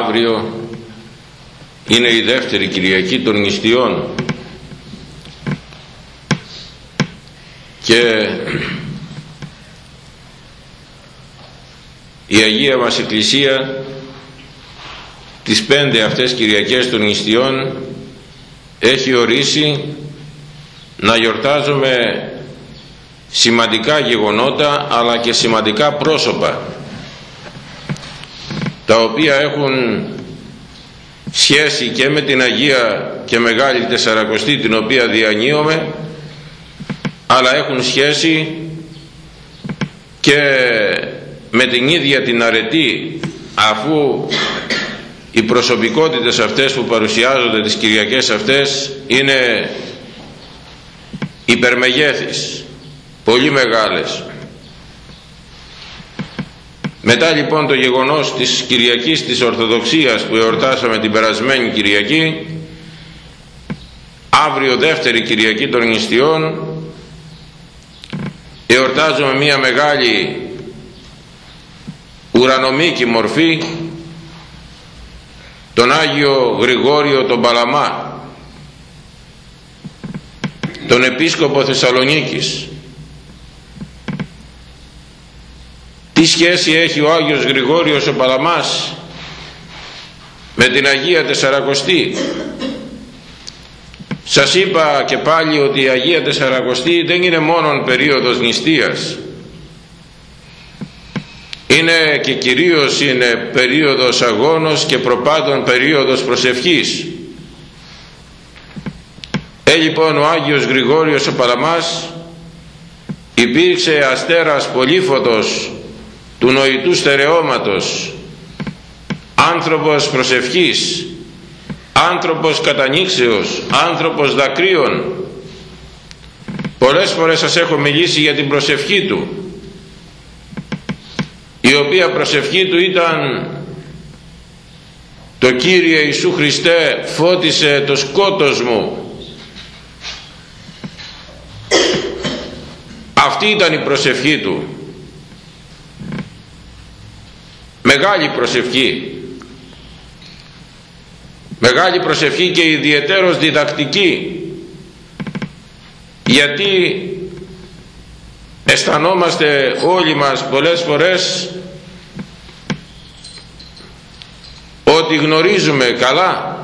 αύριο είναι η δεύτερη Κυριακή των νηστιών. Και η Αγία μας Εκκλησία τις πέντε αυτές Κυριακές των νηστιών έχει ορίσει να γιορτάζουμε σημαντικά γεγονότα αλλά και σημαντικά πρόσωπα τα οποία έχουν σχέση και με την Αγία και Μεγάλη Τεσσαρακοστή την οποία διανύουμε αλλά έχουν σχέση και με την ίδια την αρετή αφού οι προσωπικότητες αυτές που παρουσιάζονται τις Κυριακές αυτές είναι υπερμεγέθης πολύ μεγάλες μετά λοιπόν το γεγονός της Κυριακής της Ορθοδοξίας που εορτάσαμε την περασμένη Κυριακή αύριο δεύτερη Κυριακή των νηστιών εορτάζουμε μια μεγάλη ουρανομίκη μορφή τον Άγιο Γρηγόριο τον Παλαμά τον Επίσκοπο Θεσσαλονίκης τι σχέση έχει ο Άγιος Γρηγόριος ο Παλαμάς με την Αγία Τεσσαρακοστή; Σας είπα και πάλι ότι η Αγία Τεσσαρακοστή δεν είναι μόνον περίοδος νηστείας. Είναι και κυρίως είναι περίοδος αγώνος και προπάντων περίοδος προσευχής. Ε λοιπόν ο Άγιος Γρηγόριος ο Παλαμάς υπήρξε αστέρας πολύφωτος του νοητού στερεώματος άνθρωπος προσευχής άνθρωπος κατανήξεως άνθρωπος δακρύων. Πολλές φορές σας έχω μιλήσει για την προσευχή του η οποία προσευχή του ήταν το Κύριε Ιησού Χριστέ φώτισε το σκότος μου αυτή ήταν η προσευχή του μεγάλη προσευχή. Μεγάλη προσευχή και ιδιαιτέρως διδακτική. Γιατί αισθανόμαστε όλοι μας πολλές φορές ότι γνωρίζουμε καλά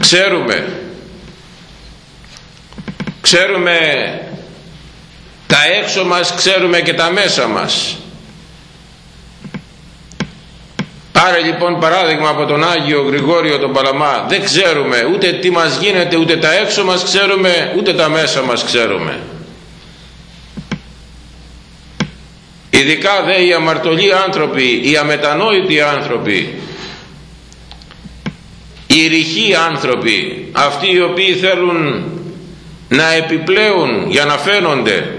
ξέρουμε ξέρουμε τα έξω μας ξέρουμε και τα μέσα μας Πάρε λοιπόν παράδειγμα από τον Άγιο Γρηγόριο τον Παλαμά. Δεν ξέρουμε ούτε τι μας γίνεται ούτε τα έξω μας ξέρουμε ούτε τα μέσα μας ξέρουμε. Ειδικά δε οι αμαρτωλοί άνθρωποι οι αμετανόητοι άνθρωποι οι ρηχοί άνθρωποι αυτοί οι οποίοι θέλουν να επιπλέουν για να φαίνονται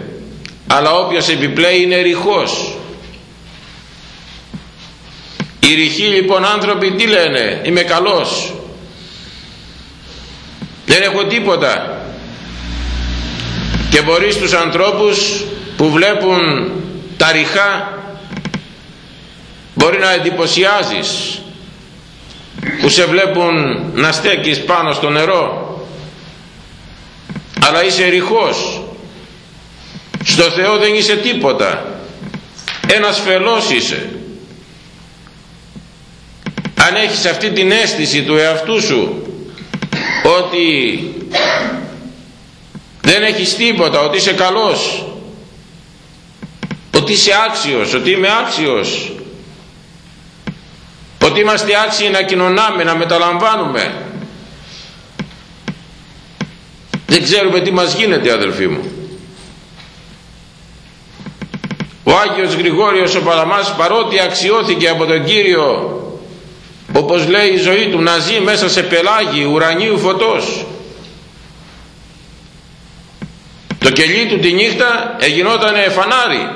αλλά όποιος επιπλέει είναι ρηχός οι ρηχοί λοιπόν άνθρωποι τι λένε; Είμαι καλός. Δεν έχω τίποτα. Και μπορείς στους ανθρώπους που βλέπουν τα ρηχά μπορεί να εντυπωσιάζεις. Που σε βλέπουν να στέκεις πάνω στο νερό. Αλλά είσαι ρηχός. Στο Θεό δεν είσαι τίποτα. Ένας φελός είσαι αν έχεις αυτή την αίσθηση του εαυτού σου ότι δεν έχεις τίποτα ότι είσαι καλός ότι είσαι άξιος ότι είμαι άξιος ότι είμαστε άξιοι να κοινωνάμε να μεταλαμβάνουμε δεν ξέρουμε τι μας γίνεται αδελφοί μου. Ο Άγιος Γρηγόριος ο Παλαμάς παρότι αξιώθηκε από τον Κύριο όπως λέει η ζωή του να ζει μέσα σε πελάγι ουρανίου φωτός. Το κελί του τη νύχτα εγινόταν φανάρι.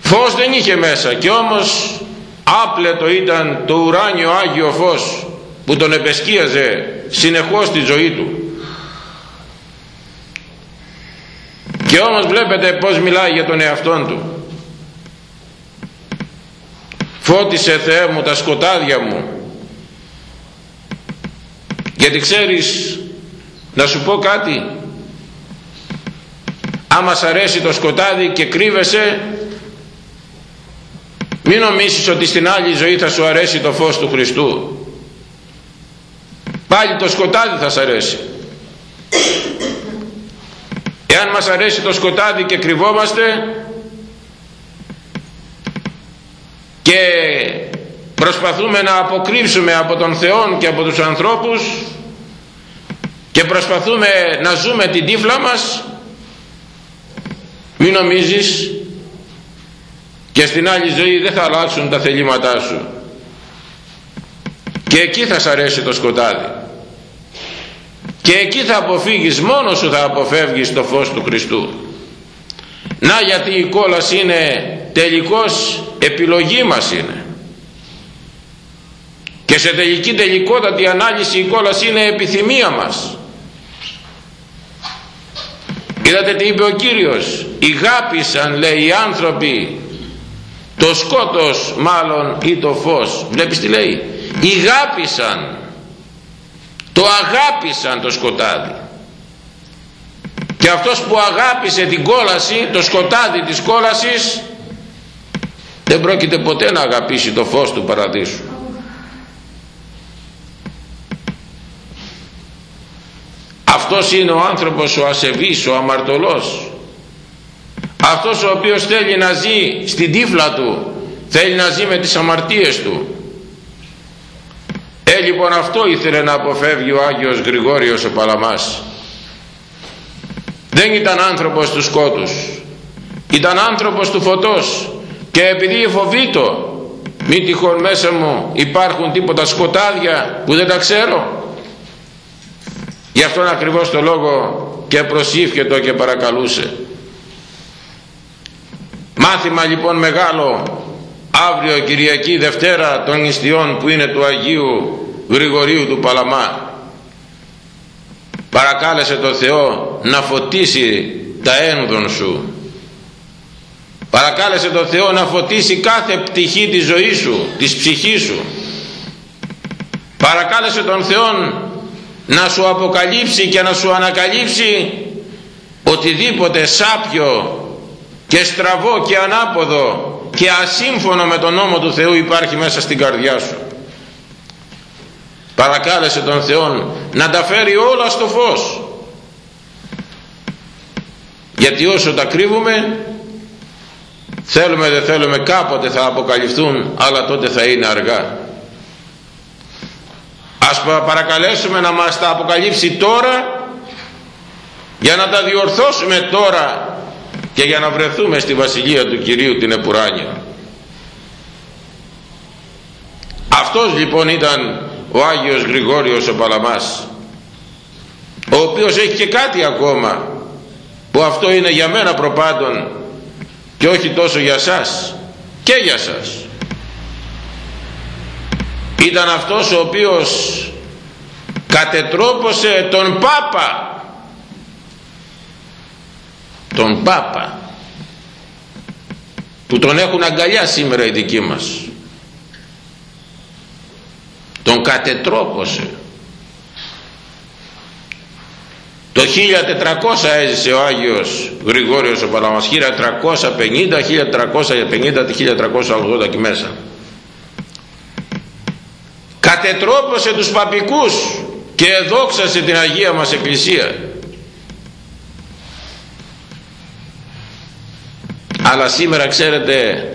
Φως δεν είχε μέσα και όμως άπλετο ήταν το ουράνιο Άγιο φως που τον επεσκίαζε συνεχώς τη ζωή του. Και όμως βλέπετε πως μιλάει για τον εαυτόν του φώτισε Θεέ μου τα σκοτάδια μου. Γιατί ξέρεις να σου πω κάτι. Άμα σ' αρέσει το σκοτάδι και κρύβεσαι μην νομίσεις ότι στην άλλη ζωή θα σου αρέσει το φως του Χριστού. Πάλι το σκοτάδι θα σ' αρέσει. Εάν μας αρέσει το σκοτάδι και κρυβόμαστε και προσπαθούμε να αποκρύψουμε από τον Θεό και από τους ανθρώπους και προσπαθούμε να ζούμε την τύφλα μας. Μην νομίζεις και στην άλλη ζωή δεν θα αλλάξουν τα θελήματά σου. Και εκεί θα σ' αρέσει το σκοτάδι. Και εκεί θα αποφύγεις μόνος σου θα αποφεύγεις το φως του Χριστού. Να γιατί η κόλαση είναι τελικός επιλογή μας είναι. Και σε τελική τελικότατη ανάλυση η κόλαση είναι επιθυμία μας. Είδατε τι είπε ο Κύριος; Ηγάπησαν λέει οι άνθρωποι. Το σκότος μάλλον ή το φως βλέπεις τι λέει; Ηγάπησαν το αγάπησαν το σκοτάδι και αυτός που αγάπησε την κόλαση το σκοτάδι της κόλασης δεν πρόκειται ποτέ να αγαπήσει το φως του παραδείσου. Αυτός είναι ο άνθρωπος ο ασεβής ο αμαρτωλός. Αυτός ο οποίος θέλει να ζει στην τύφλα του θέλει να ζει με τις αμαρτίες του. Ε λοιπόν αυτό ήθελε να αποφεύγει ο Άγιος Γρηγόριος ο Παλαμάς. Δεν ήταν άνθρωπος του σκότους. Ήταν άνθρωπος του φωτός και επειδή φοβήτω μη τυχόν μέσα μου υπάρχουν τίποτα σκοτάδια που δεν τα ξέρω. Γι' αυτόν ακριβώς το λόγο και προσήφιε και παρακαλούσε. Μάθημα λοιπόν μεγάλο. Αύριο Κυριακή Δευτέρα των νηστιών που είναι του Αγίου Γρηγορίου του Παλαμά παρακάλεσε το Θεό να φωτίσει τα ένδον σου παρακάλεσε το Θεό να φωτίσει κάθε πτυχή της ζωής σου της ψυχής σου. Παρακάλεσε τον Θεό να σου αποκαλύψει και να σου ανακαλύψει οτιδήποτε σάπιο και στραβό και ανάποδο και ασύμφωνο με τον νόμο του Θεού υπάρχει μέσα στην καρδιά σου. Παρακάλεσε τον Θεό να τα φέρει όλα στο φως. Γιατί όσο τα κρύβουμε θέλουμε δεν θέλουμε κάποτε θα αποκαλυφθούν αλλά τότε θα είναι αργά. Ας παρακαλέσουμε να μας τα αποκαλύψει τώρα για να τα διορθώσουμε τώρα και για να βρεθούμε στη Βασιλεία του Κυρίου την Επουράνια. Αυτός λοιπόν ήταν ο Άγιος Γρηγόριος ο Παλαμάς ο οποίος έχει και κάτι ακόμα που αυτό είναι για μένα προπάντων και όχι τόσο για σας και για σας. Ήταν αυτός ο οποίος κατετρόπωσε τον Πάπα. Τον Πάπα που τον έχουν αγκαλιά σήμερα οι δικοί μας. Τον κατετρόπωσε το 1400 έζησε ο Άγιος Γρηγόριος ο Παλαμάς 1350, 1350, 1380 και μέσα. Κατετρόπωσε τους παπικούς και εδόξασε την Αγία μας Εκκλησία. Αλλά σήμερα ξέρετε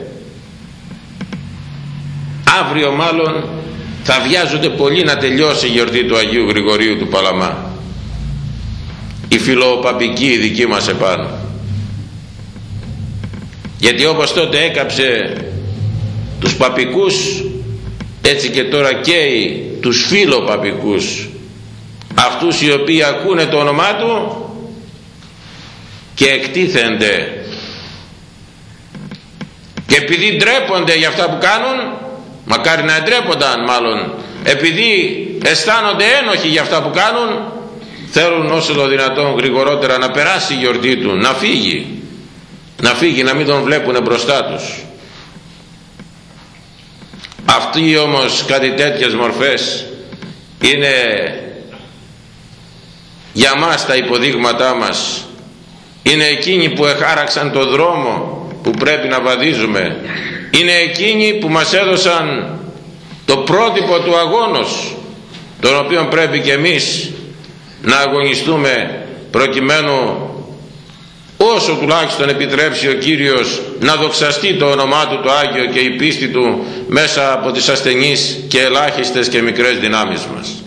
αύριο μάλλον θα βιάζονται πολύ να τελειώσει η γιορτή του Αγίου Γρηγορίου του Παλαμά η φιλοπαπική δική μας επάνω. Γιατί όπως τότε έκαψε τους παπικούς έτσι και τώρα καίει τους φιλοπαπικούς. Αυτούς οι οποίοι ακούνε το όνομά του και εκτίθενται. Και επειδή ντρέπονται για αυτά που κάνουν μακάρι να ντρέπονταν μάλλον επειδή αισθάνονται ένοχοι για αυτά που κάνουν θέλουν όσο το δυνατόν γρηγορότερα να περάσει η γιορτή του να φύγει. Να φύγει να μην τον βλέπουν μπροστά τους. Αυτοί όμως κάτι τέτοιες μορφές είναι για μας τα υποδείγματά μας. Είναι εκείνοι που εχάραξαν το δρόμο που πρέπει να βαδίζουμε. Είναι εκείνοι που μας έδωσαν το πρότυπο του αγώνος τον οποίο πρέπει και εμείς να αγωνιστούμε προκειμένου όσο τουλάχιστον επιτρέψει ο Κύριος να δοξαστεί το όνομά Του το Άγιο και η πίστη Του μέσα από τις ασθενείς και ελάχιστες και μικρές δυνάμεις μας.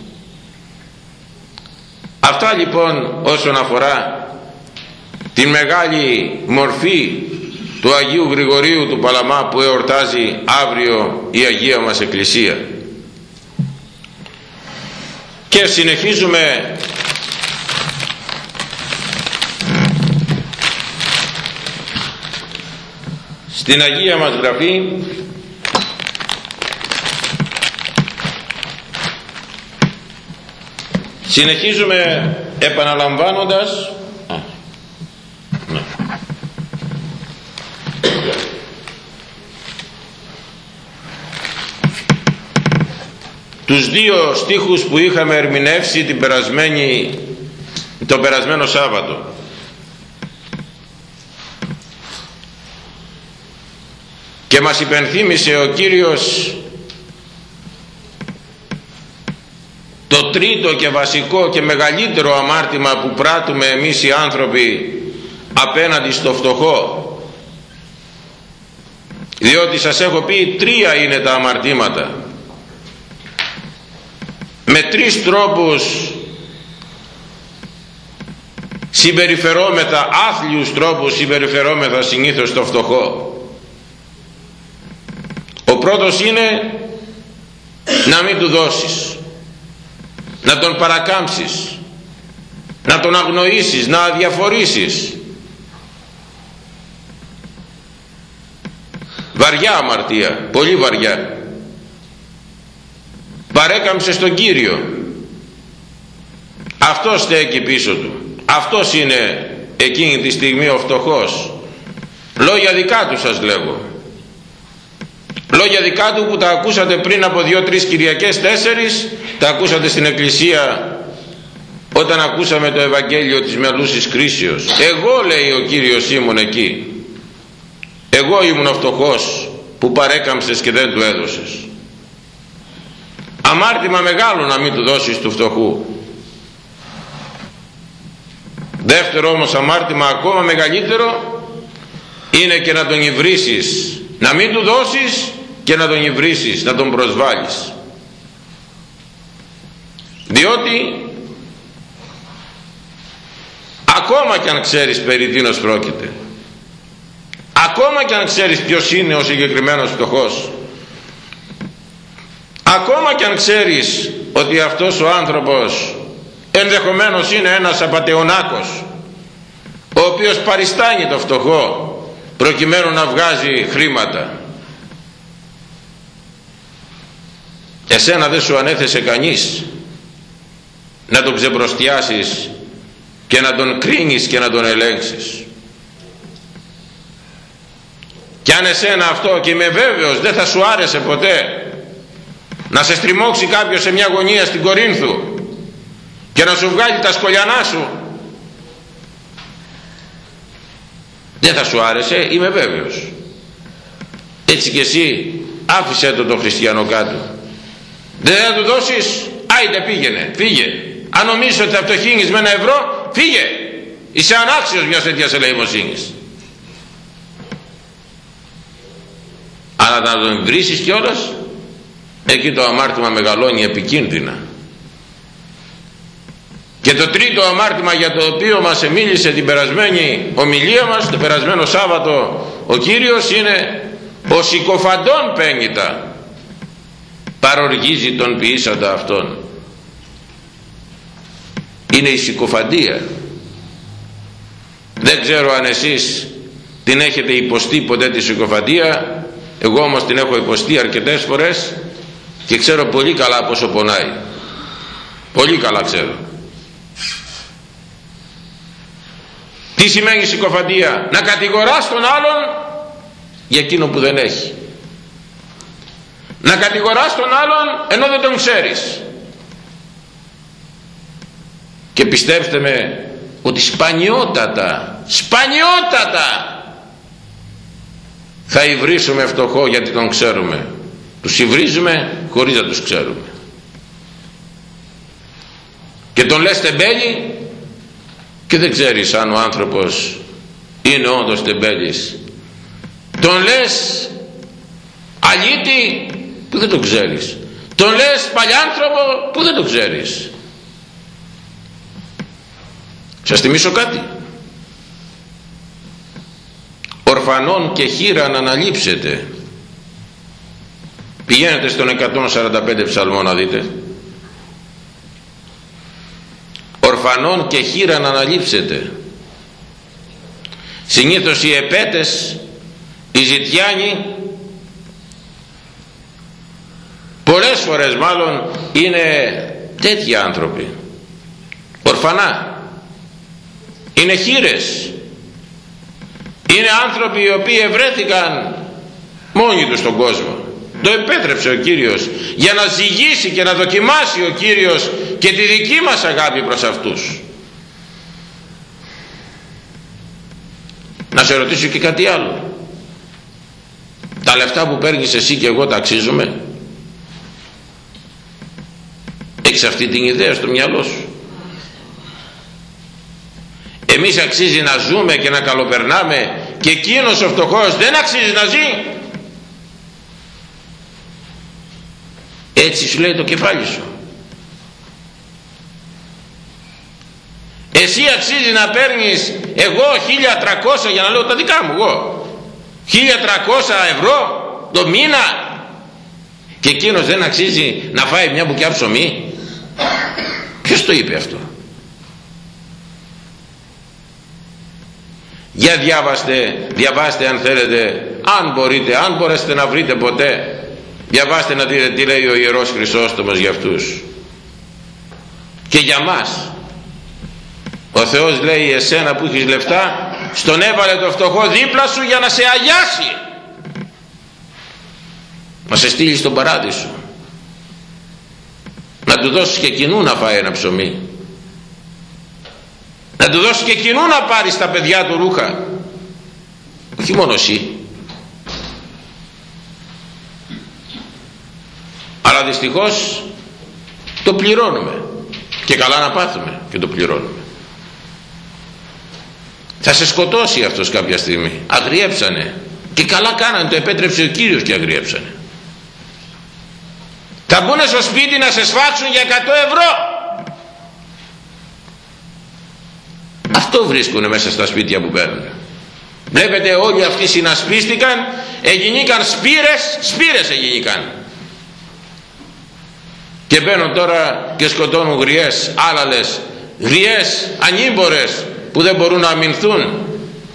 Αυτά λοιπόν όσον αφορά την μεγάλη μορφή του Αγίου Γρηγορίου του Παλαμά που εορτάζει αύριο η Αγία μας Εκκλησία. Και συνεχίζουμε στην Αγία μας Γραφή συνεχίζουμε επαναλαμβάνοντας ναι. τους δύο στίχους που είχαμε ερμηνεύσει την περασμένη, το περασμένο Σάββατο και μας υπενθύμησε ο Κύριος το τρίτο και βασικό και μεγαλύτερο αμάρτημα που πράττουμε εμείς οι άνθρωποι απέναντι στο φτωχό. Διότι σας έχω πει τρία είναι τα αμαρτήματα. Με τρεις τρόπους συμπεριφερόμεθα άθλιους τρόπους συμπεριφερόμεθα συνήθως στο φτωχό. ο πρώτος είναι να μην του δώσεις να τον παρακάμψεις να τον αγνοήσεις να αδιαφορήσεις. Βαριά αμαρτία πολύ βαριά. Παρέκαμψε στον Κύριο. Αυτός στέκει πίσω του. Αυτός είναι εκείνη τη στιγμή ο φτωχός. Λόγια δικά του σας λέγω λόγια δικά του που τα ακούσατε πριν από δύο-τρεις Κυριακές τέσσερις τα ακούσατε στην Εκκλησία όταν ακούσαμε το Ευαγγέλιο της μελούσης κρίσεως. Εγώ λέει ο Κύριος ήμουν εκεί. Εγώ ήμουν ο φτωχός που παρέκαμψες και δεν του έδωσες. Αμάρτημα μεγάλο να μην του δώσεις του φτωχού. Δεύτερο όμως αμάρτημα ακόμα μεγαλύτερο είναι και να τον υβρίσεις να μην του δώσεις και να τον υβρίσεις να τον προσβάλλεις. Διότι ακόμα και αν ξέρεις περί τίνος πρόκειται ακόμα και αν ξέρεις ποιος είναι ο συγκεκριμένος φτωχός ακόμα και αν ξέρεις ότι αυτός ο άνθρωπος ενδεχομένως είναι ένας απατεωνάκος ο οποίος παριστάνει το φτωχό προκειμένου να βγάζει χρήματα εσένα δεν σου ανέθεσε κανείς να τον ξεμπροστιάσεις και να τον κρίνεις και να τον ελέγξεις. Και αν εσένα αυτό και είμαι βέβαιος δεν θα σου άρεσε ποτέ να σε στριμώξει κάποιος σε μια γωνία στην Κορίνθου και να σου βγάλει τα σκολιανά σου δεν θα σου άρεσε είμαι βέβαιος. Έτσι και εσύ άφησε το το χριστιανό κάτω δεν θα του δώσεις. Άιτε πήγαινε. Φύγε. Αν νομίζεις ότι θα φτωχύνεις με ένα ευρώ φύγε. Είσαι ανάξιος μιας τέτοιας ελεημοσύνης. Αλλά να τον βρίσεις κιόλας. Εκεί το αμάρτημα μεγαλώνει επικίνδυνα. Και το τρίτο αμάρτημα για το οποίο μας μίλησε την περασμένη ομιλία μας το περασμένο Σάββατο ο Κύριος είναι ο συκοφαντών πένιτα παροργίζει τον ποιήσαντα αυτόν. Είναι η συκοφαντία. Δεν ξέρω αν εσείς την έχετε υποστεί ποτέ τη συκοφαντία. Εγώ όμως την έχω υποστεί αρκετές φορές και ξέρω πολύ καλά πόσο πονάει. Πολύ καλά ξέρω. Τι σημαίνει συκοφαντία; Να κατηγοράς τον άλλον για εκείνο που δεν έχει να κατηγοράς τον άλλον ενώ δεν τον ξέρεις. Και πιστέψτε με ότι σπανιότατα σπανιότατα θα υβρίσουμε φτωχό γιατί τον ξέρουμε. Τους υβρίζουμε χωρίς να τους ξέρουμε. Και τον λες τεμπέλη και δεν ξέρεις αν ο άνθρωπος είναι όντως τεμπέλης. Τον λες αλήτη που δεν το ξέρεις; Τον λες παλιάνθρωπο που δεν το ξέρεις; Σας θυμίσω κάτι. Ορφανών και χείρα να αναλείψετε. Πηγαίνετε στον 145 ψαλμό να δείτε. Ορφανών και χείρα να αναλείψετε. Συνήθως οι επέτες οι ζητιάνοι πολλές φορές μάλλον είναι τέτοιοι άνθρωποι. Ορφανά. Είναι χείρες. Είναι άνθρωποι οι οποίοι ευρέθηκαν μόνοι τους στον κόσμο. Το επέτρεψε ο Κύριος για να ζυγίσει και να δοκιμάσει ο Κύριος και τη δική μας αγάπη προς αυτούς. Να σε ρωτήσω και κάτι άλλο. Τα λεφτά που παίρνεις εσύ και εγώ τα αξίζουμε έχεις αυτή την ιδέα στο μυαλό σου. Εμείς αξίζει να ζούμε και να καλοπερνάμε και εκείνος ο φτωχός δεν αξίζει να ζει. Έτσι σου λέει το κεφάλι σου. Εσύ αξίζει να παίρνεις εγώ 1300 για να λέω τα δικά μου εγώ. 1300 ευρώ το μήνα. Και εκείνος δεν αξίζει να φάει μια μπουκιά ψωμί ποιος το είπε αυτό; Για διάβαστε διαβάστε αν θέλετε αν μπορείτε αν μπορέσετε να βρείτε ποτέ διαβάστε να δείτε τι λέει ο Ιερός Χρυσόστομος για αυτούς. Και για μας. Ο Θεός λέει εσένα που έχεις λεφτά στον έβαλε το φτωχό δίπλα σου για να σε αγιάσει να σε στείλει στον παράδεισο να του δώσεις και κοινού να φάει ένα ψωμί. Να του δώσεις και κοινού να πάρει στα παιδιά του ρούχα. Όχι μόνο εσύ. Αλλά δυστυχώς το πληρώνουμε. Και καλά να πάθουμε και το πληρώνουμε. Θα σε σκοτώσει αυτός κάποια στιγμή. Αγριέψανε. Και καλά κάνανε το επέτρεψε ο Κύριος και αγριέψανε θα μπουν στο σπίτι να σε σφάξουν για 100 ευρώ. Αυτό βρίσκουν μέσα στα σπίτια που παίρνουν. Βλέπετε όλοι αυτοί συνασπίστηκαν εγινήκαν σπήρες σπήρες εγινήκαν. Και μπαίνουν τώρα και σκοτώνουν γριές άλαλες γριές ανήμπορες που δεν μπορούν να αμυνθούν.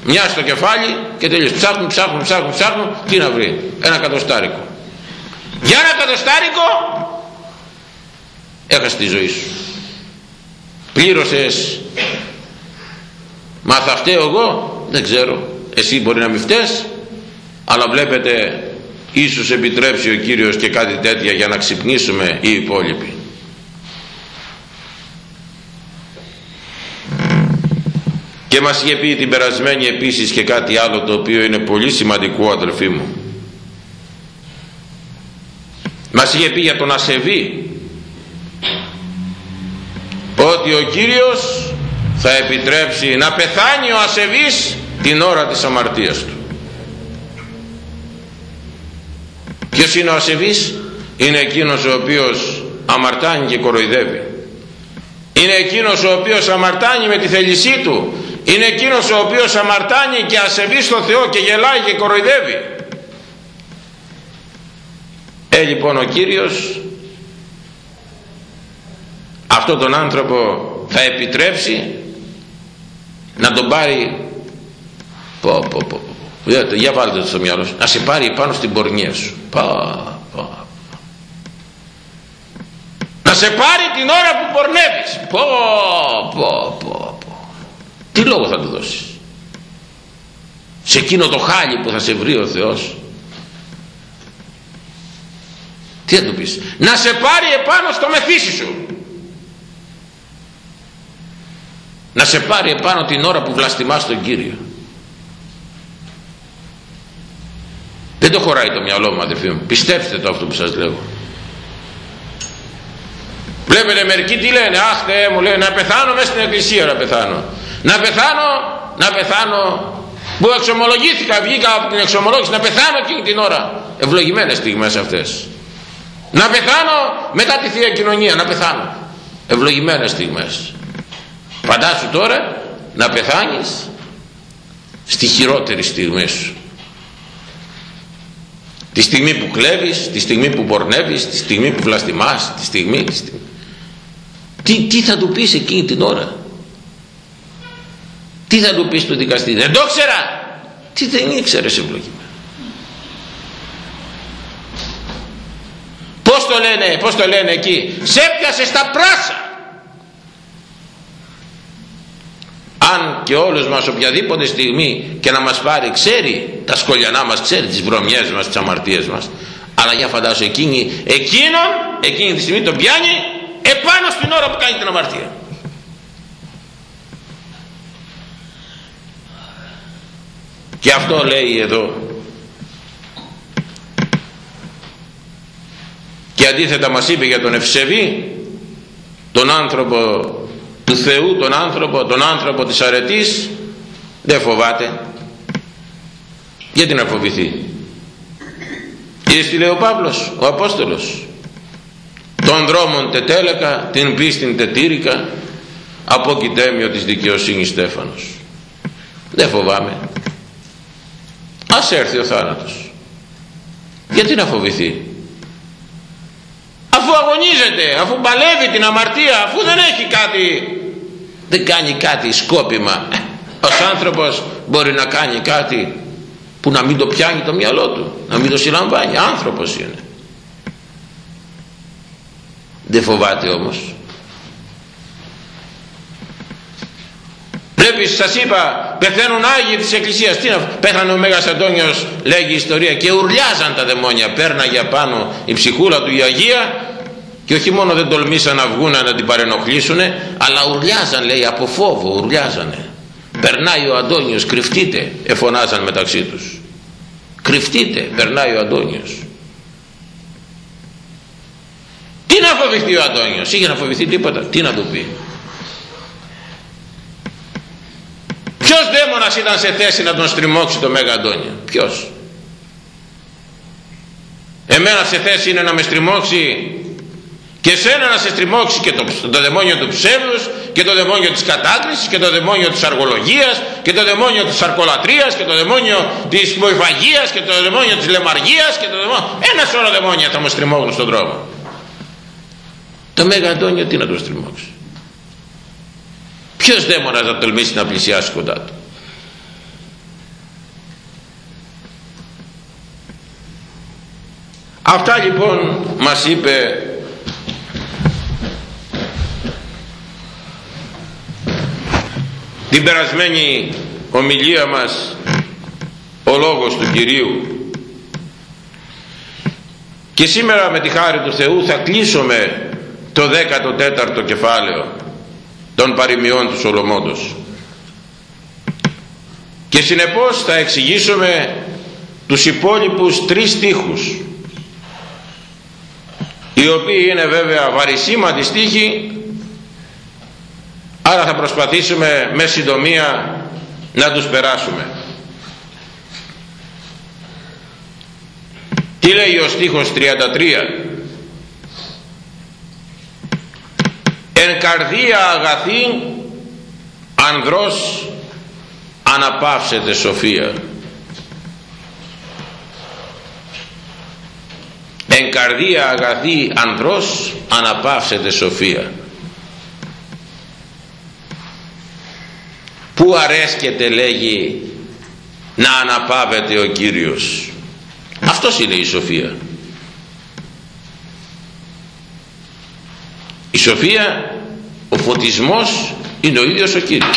Μια στο κεφάλι και τελείως ψάχνουν ψάχνουν ψάχνουν ψάχνουν τι να βρει. Ένα κατοστάρικο για ένα κατοστάρικο έχασε τη ζωή σου. Πλήρωσες. Μα θα φταίω εγώ δεν ξέρω. Εσύ μπορεί να μην φταίς αλλά βλέπετε ίσως επιτρέψει ο Κύριος και κάτι τέτοια για να ξυπνήσουμε οι υπόλοιποι. Και μας είχε πει την περασμένη επίσης και κάτι άλλο το οποίο είναι πολύ σημαντικό αδελφοί μου μας είχε πει για τον ασεβή ότι ο Κύριος θα επιτρέψει να πεθάνει ο ασεβής την ώρα της αμαρτίας του. Ποιος είναι ο ασεβής; Είναι εκείνος ο οποίος αμαρτάνει και κοροϊδεύει. Είναι εκείνος ο οποίος αμαρτάνει με τη θέλησή του. Είναι εκείνος ο οποίος αμαρτάνει και ασεβεί στο Θεό και γελάει και κοροϊδεύει ε λοιπόν ο Κύριος αυτό τον άνθρωπο θα επιτρέψει να τον πάρει πω πω πω για βάλτε το στο μυαλό σου να σε πάρει πάνω στην πορνεία σου. Πω, πω. να σε πάρει την ώρα που πορνεύεις. Πω πω πω. Τι λόγο θα του δώσεις; Σε εκείνο το χάλι που θα σε βρει ο Θεός τι θα του πεις; Να σε πάρει επάνω στο μεθύσι σου. Να σε πάρει επάνω την ώρα που βλαστημάς τον Κύριο. Δεν το χωράει το μυαλό μου αδερφοί μου. Πιστέψτε το αυτό που σας λέω. Βλέπετε μερικοί τι λένε; Αχ Θεέ μου λένε να πεθάνω μέσα στην εκκλησία να πεθάνω να πεθάνω να πεθάνω που εξομολογήθηκα βγήκα από την εξομολόγηση να πεθάνω εκείνη την ώρα. Ευλογημένες στιγμές αυτές να πεθάνω μετά τη Θεία Κοινωνία να πεθάνω. Ευλογημένες στιγμές. Φαντάσου τώρα να πεθάνεις στη χειρότερη στιγμή σου. Τη στιγμή που κλέβεις τη στιγμή που πορνεύεις τη στιγμή που βλαστημάς τη στιγμή, τη στιγμή. Τι, τι θα του πεις εκείνη την ώρα; Τι θα του πεις του δικαστή δεν το ξέρα τι δεν ήξερες ευλογημένο πως το λένε πως το λένε εκεί σε έπιασες στα πράσα. Αν και όλος μας οποιαδήποτε στιγμή και να μας πάρει ξέρει τα σκολιανά μας ξέρει τις βρωμιές μας τις αμαρτίες μας. Αλλά για φαντάσου εκείνη εκείνο εκείνη τη στιγμή τον πιάνει επάνω στην ώρα που κάνει την αμαρτία. Και αυτό λέει εδώ και αντίθετα μας είπε για τον Ευσεβή τον άνθρωπο του Θεού τον άνθρωπο τον άνθρωπο της αρετής δεν φοβάται γιατί να φοβηθεί; Είδες τι λέει ο Παύλος ο Απόστολος. Των δρόμων τετέλεκα την πίστην τετήρικα από κοιτέμιο της δικαιοσύνης Στέφανος. Δεν φοβάμαι. Ας έρθει ο θάνατος. Γιατί να φοβηθεί; Αφού αγωνίζεται αφού παλεύει την αμαρτία αφού δεν έχει κάτι. Δεν κάνει κάτι σκόπιμα. Ως άνθρωπος μπορεί να κάνει κάτι που να μην το πιάνει το μυαλό του να μην το συλλαμβάνει. Άνθρωπος είναι. Δεν φοβάται όμως Πρέπει σας είπα πεθαίνουν Άγιοι της Εκκλησίας. Τι να πέθανε ο Μέγας Αντώνιος λέγει η ιστορία και ουρλιάζαν τα δαιμόνια. Πέρναγε απάνω η ψυχούλα του η Αγία και όχι μόνο δεν τολμήσαν να βγουν να την παρενοχλήσουνε αλλά ουρλιάζαν λέει από φόβο ουρλιάζανε. Περνάει ο Αντώνιος κρυφτείτε εφωνάζαν μεταξύ τους. Κρυφτείτε περνάει ο Αντώνιος. Τι να φοβηθεί ο Αντώνιος; Είχε να φοβηθεί τίποτα. Τι να του πει; Ποιος δαίμονας ήταν σε θέση να τον στριμώξει το Μέγα Αντώνιο ποιος; Εμένα σε θέση είναι να με στριμώξει και σένα να σε στριμώξει και το, το δαιμόνιο του ψεύδους και το δαιμόνιο της κατάκρισης και το δαιμόνιο της αργολογίας και το δαιμόνιο της αρκολατρίας και το δαιμόνιο της μοϊφαγίας και το δαιμόνιο της λεμαργίας και το δαιμόνιο... ένα σώρο δαιμόνια θα μου στριμώγουν στον δρόμο. Το Μέγα Αντώνιο τι να το στριμώξει; Ποιος δαίμονας να τολμήσει να πλησιάσει κοντά του; Αυτά λοιπόν μας είπε την περασμένη ομιλία μας ο λόγος του Κυρίου. Και σήμερα με τη χάρη του Θεού θα κλείσουμε το 14ο κεφάλαιο των παροιμιών του Σολομόντος. Και συνεπώς θα εξηγήσουμε τους υπόλοιπους τρεις στίχους οι οποίοι είναι βέβαια βαρισίματοι στίχοι άρα θα προσπαθήσουμε με συντομία να τους περάσουμε. Τι λέει ο στίχος 33 εν καρδία αγαθή ανδρός αναπαύσεται σοφία εν καρδία αγαθή ανδρός αναπαύσεται σοφία Πού αρέσκεται λέγει να αναπαύεται ο Κύριος. Αυτός είναι η σοφία. Η σοφία, ο φωτισμός είναι ο ίδιος ο Κύριος.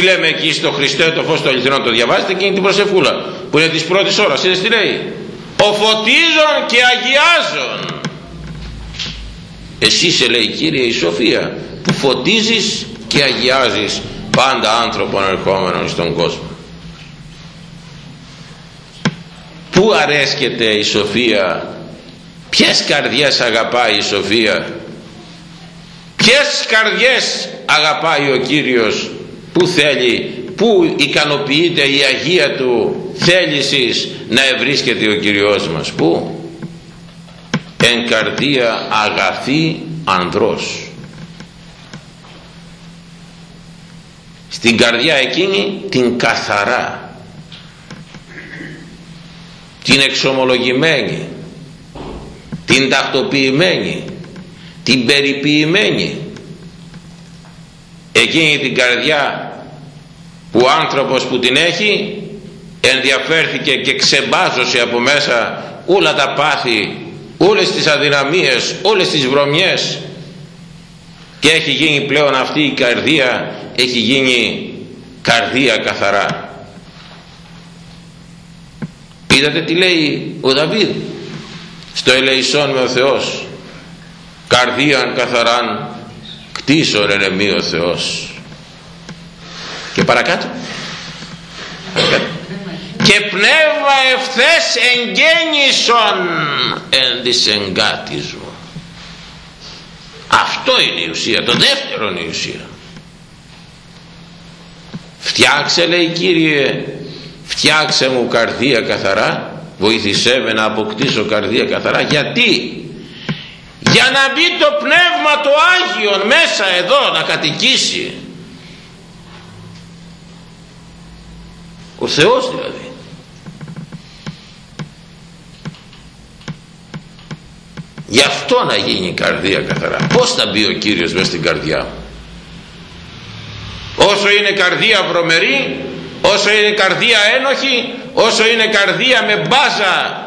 Τι τι λέμε εκεί στο Χριστέ το φως του αληθινών το διαβάζετε εκείνη την προσευχούλα που είναι της πρώτης ώρας είδες τι λέει ο φωτίζων και αγιάζων εσύ σε λέει Κύριε η Σοφία που φωτίζεις και αγιάζεις πάντα άνθρωπον ερχόμενων στον κόσμο Πού αρέσκεται η Σοφία Ποιες καρδιές αγαπάει η Σοφία Ποιες καρδιές αγαπάει ο Κύριος Πού θέλει Πού ικανοποιείται η Αγία Του θέλησης να ευρίσκεται ο Κύριος μας Πού; Εν καρδία αγαθή ανδρός. Στην καρδιά εκείνη την καθαρά την εξομολογημένη την τακτοποιημένη την περιποιημένη εκείνη την καρδιά που ο άνθρωπος που την έχει ενδιαφέρθηκε και ξεμπάζωσε από μέσα όλα τα πάθη όλες τις αδυναμίες όλες τις βρωμιές. Και έχει γίνει πλέον αυτή η καρδία έχει γίνει καρδία καθαρά. Είδατε τι λέει ο Δαβίδ στο ελεησόν με ο Θεός. Καρδίαν καθαράν κτίσον ερεμεί ο Θεός. Και παρακάτω, και πνεύμα ευθές εγγέννησον εν της εγκάτης μου αυτό είναι η ουσία. Το δεύτερο είναι η ουσία. Φτιάξε λέει Κύριε φτιάξε μου καρδία καθαρά. Βοήθησέ με να αποκτήσω καρδία καθαρά. Γιατί; Για να μπει το πνεύμα το Άγιον μέσα εδώ να κατοικήσει. Ο Θεός δηλαδή. Γι' αυτό να γίνει η καρδία καθαρά. Πως θα μπει ο Κύριος μέσα στην καρδιά μου; Όσο είναι καρδία βρωμερή όσο είναι καρδία ένοχη όσο είναι καρδία με μπάζα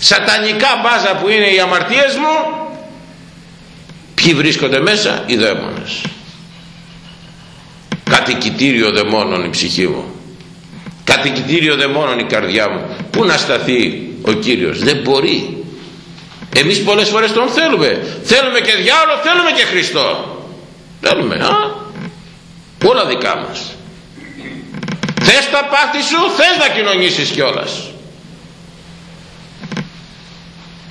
σατανικά μπάζα που είναι οι αμαρτίες μου ποιοι βρίσκονται μέσα; Οι δαίμονες. Κατοικητήριο δαιμόνων η ψυχή μου. Κατοικητήριο δαιμόνων η καρδιά μου. Πού να σταθεί ο Κύριος; Δεν μπορεί. Εμείς πολλές φορές τον θέλουμε. Θέλουμε και διάολο θέλουμε και Χριστό. Θέλουμε α; όλα δικά μας. Θες τα πάθη σου θες να κοινωνήσεις κιόλας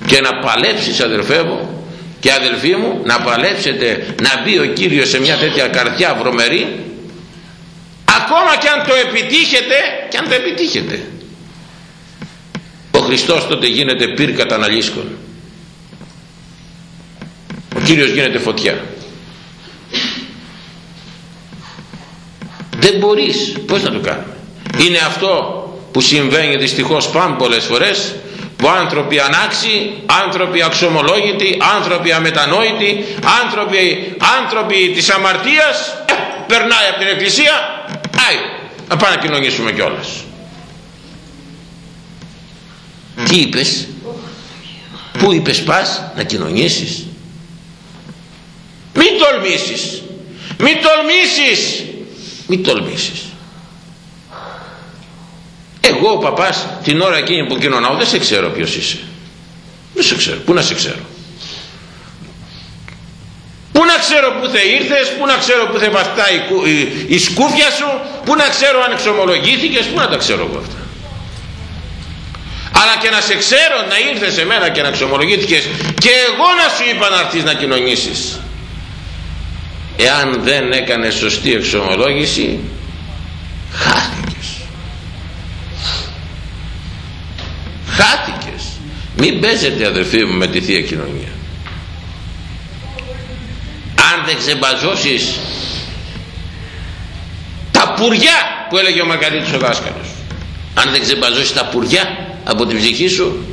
και να παλέψεις αδερφέ μου και αδελφοί μου να παλέψετε να μπει ο Κύριος σε μια τέτοια καρδιά βρωμερή ακόμα και αν το επιτύχετε και αν το επιτύχετε. Ο Χριστός τότε γίνεται πυρ καταναλύσκων ο Κύριος γίνεται φωτιά. Δεν μπορείς. Πως να το κάνουμε; Είναι αυτό που συμβαίνει δυστυχώς πάμε πολλές φορές. που άνθρωποι ανάξιοι, άνθρωποι αξιωμολόγητοι, άνθρωποι αμετανόητοι, άνθρωποι, άνθρωποι της αμαρτίας ε, περνάει από την εκκλησία άι, να πάμε να κοινωνήσουμε κιόλας. Τι είπες; Πού είπες πας να κοινωνήσεις; Μην τολμήσεις. Μην τολμήσεις. Μην τολμήσεις εγώ ο παπάς την ώρα εκείνη που κοινωνάω δεν σε ξέρω ποιος είσαι. Δεν σε ξέρω, πού να σε ξέρω; Πού να ξέρω πού θα ήρθες, πού να ξέρω πού θα βαστά η, η, η, σκούφια σου, πού να ξέρω αν εξομολογήθηκες, πού να τα ξέρω εγώ αυτά. Αλλά και να σε ξέρω να ήρθες σε μένα και να εξομολογήθηκες και εγώ να σου είπα να έρθεις να κοινωνήσεις. Εάν δεν έκανες σωστή εξομολόγηση χάθηκες χάθηκες μην παίζετε αδερφοί μου με τη Θεία Κοινωνία. Αν δεν ξεμπαζώσεις τα πουριά που έλεγε ο Μακαρίτης ο δάσκαλος. Αν δεν ξεμπαζώσεις τα πουριά από την ψυχή σου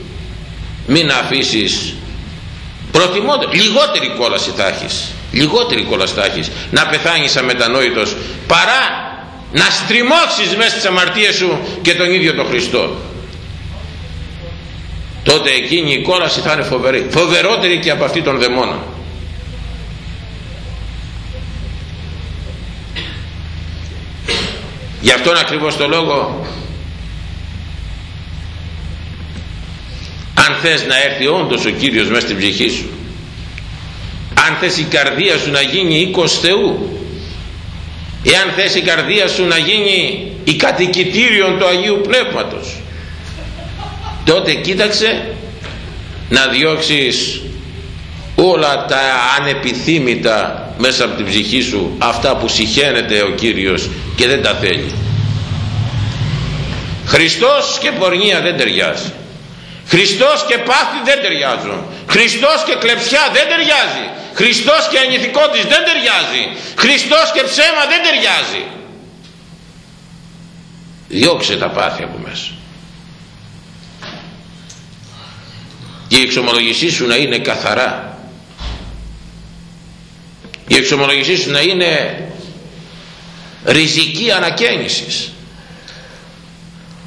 μην αφήσεις προτιμότερο λιγότερη κόλαση θα έχεις. Λιγότερη κολαστάχης να πεθάνεις αμετανόητος παρά να στριμώξεις μέσα στις αμαρτίες σου και τον ίδιο τον Χριστό τότε εκείνη η κόλαση θα είναι φοβερή. Φοβερότερη και από αυτή των δαιμόνων. Γι' αυτόν ακριβώς το λόγο αν θες να έρθει όντως ο Κύριος μέσα στην ψυχή σου αν θες η καρδία σου να γίνει οίκος Θεού εάν θες η καρδία σου να γίνει η κατοικητήριον του Αγίου Πνεύματος τότε κοίταξε να διώξεις όλα τα ανεπιθύμητα μέσα από την ψυχή σου αυτά που συχαίνεται ο Κύριος και δεν τα θέλει. Χριστός και πορνεία δεν ταιριάζει. Χριστός και πάθη δεν ταιριάζουν. Χριστός και κλεψιά δεν ταιριάζει. Χριστός και ανηθικότης δεν ταιριάζει. Χριστός και ψέμα δεν ταιριάζει. Διώξε τα πάθη από μέσα η εξομολογησή σου να είναι καθαρά. Η εξομολογησή σου να είναι ριζική ανακαίνησης.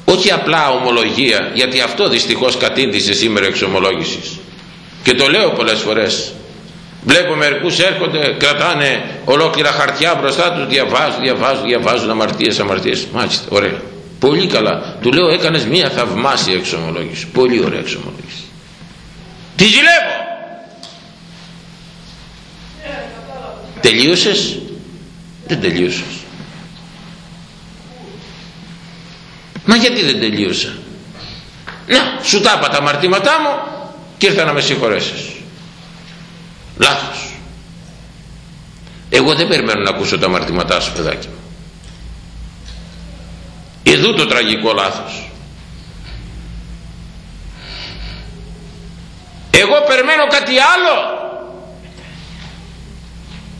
Όχι απλά ομολογία γιατί αυτό δυστυχώς κατήντησε σήμερα εξομολόγησης. Και το λέω πολλές φορές. Βλέπω μερικούς έρχονται κρατάνε ολόκληρα χαρτιά μπροστά τους διαβάζουν, διαβάζουν, διαβάζουν αμαρτίες, αμαρτίες. Μάλιστα, ωραία. Πολύ καλά, του λέω έκανες μία θαυμάσια εξομολόγηση. Πολύ ωραία εξομολόγηση τη ζηλεύω; Τελείωσες; Δεν τελείωσες. Μα γιατί δεν τελείωσα; Να σου τάπα τα αμαρτήματά μου και ήρθα να με συγχωρέσεις. Λάθος. Εγώ δεν περιμένω να ακούσω τα αμαρτήματά σου παιδάκι μου. Εδώ το τραγικό λάθος εγώ περιμένω κάτι άλλο.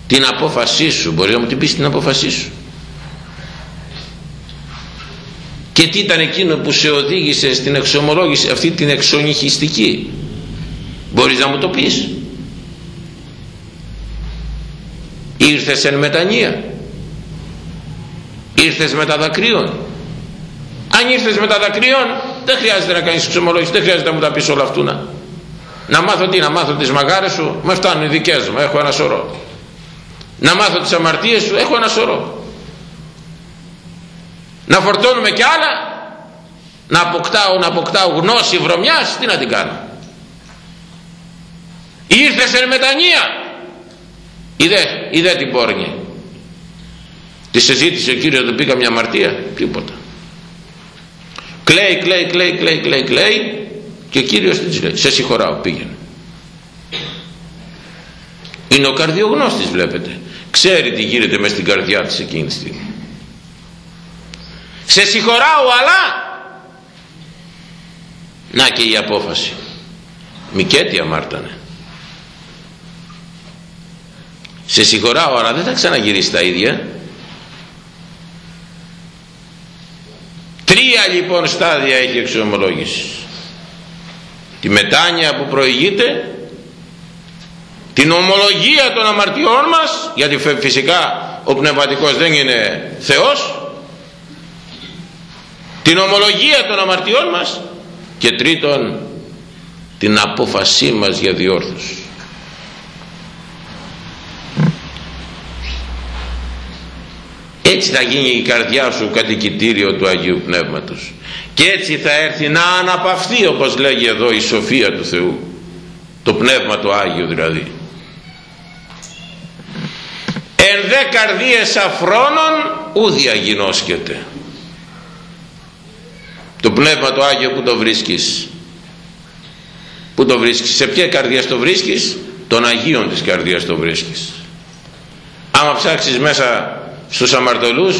Την απόφασή σου μπορεί να μου την πεις την απόφασή σου. Και τι ήταν εκείνο που σε οδήγησε στην εξομολόγηση αυτή την εξονυχιστική; Μπορείς να μου το πεις; Ήρθες εν μετανία. Ήρθες με τα δακρύων. Αν ήρθες με τα δακρύων δεν χρειάζεται να κάνεις εξομολόγηση δεν χρειάζεται να μου τα πεις όλα αυτούνα να μάθω τι να μάθω τις μαγάρες σου με φτάνουν οι δικές μου έχω ένα σωρό. Να μάθω τις αμαρτίες σου έχω ένα σωρό. Να φορτώνουμε κι άλλα να αποκτάω, να αποκτάω γνώση βρωμιάς τι να την κάνω. Ήρθες σε μετανία. Είδε, είδε την πόρνη. Τη συζήτησε ο Κύριος δεν πήγα μια αμαρτία τίποτα. Κλαίει κλαίει κλαίει κλαίει κλαίει κλαίει και ο Κύριος της λέει σε συγχωράω πήγαινε είναι ο καρδιογνώστης βλέπετε. Ξέρει τι γίνεται μέσα στην καρδιά της εκείνη τη στιγμή. Σε συγχωράω αλλά να και η απόφαση. Μικέτη αμάρτανε σε συγχωράω αλλά δεν θα ξαναγυρίσεις τα ίδια τρία λοιπόν στάδια έχει εξομολόγηση τη μετάνοια που προηγείται την ομολογία των αμαρτιών μας γιατί φυσικά ο πνευματικός δεν είναι Θεός την ομολογία των αμαρτιών μας και τρίτον την απόφασή μας για διόρθωση. Έτσι θα γίνει η καρδιά σου κατοικητήριο του Αγίου Πνεύματος και έτσι θα έρθει να αναπαυθεί όπως λέγει εδώ η σοφία του Θεού. Το Πνεύμα του Άγιο δηλαδή. Εν δε καρδίες αφρόνων ούδια γινώσκεται το Πνεύμα του Άγιο που το βρίσκεις; Που το βρίσκεις; Σε ποια καρδιά το βρίσκεις; Των Αγίων της καρδιάς το βρίσκεις. Άμα ψάξεις μέσα στους αμαρτωλούς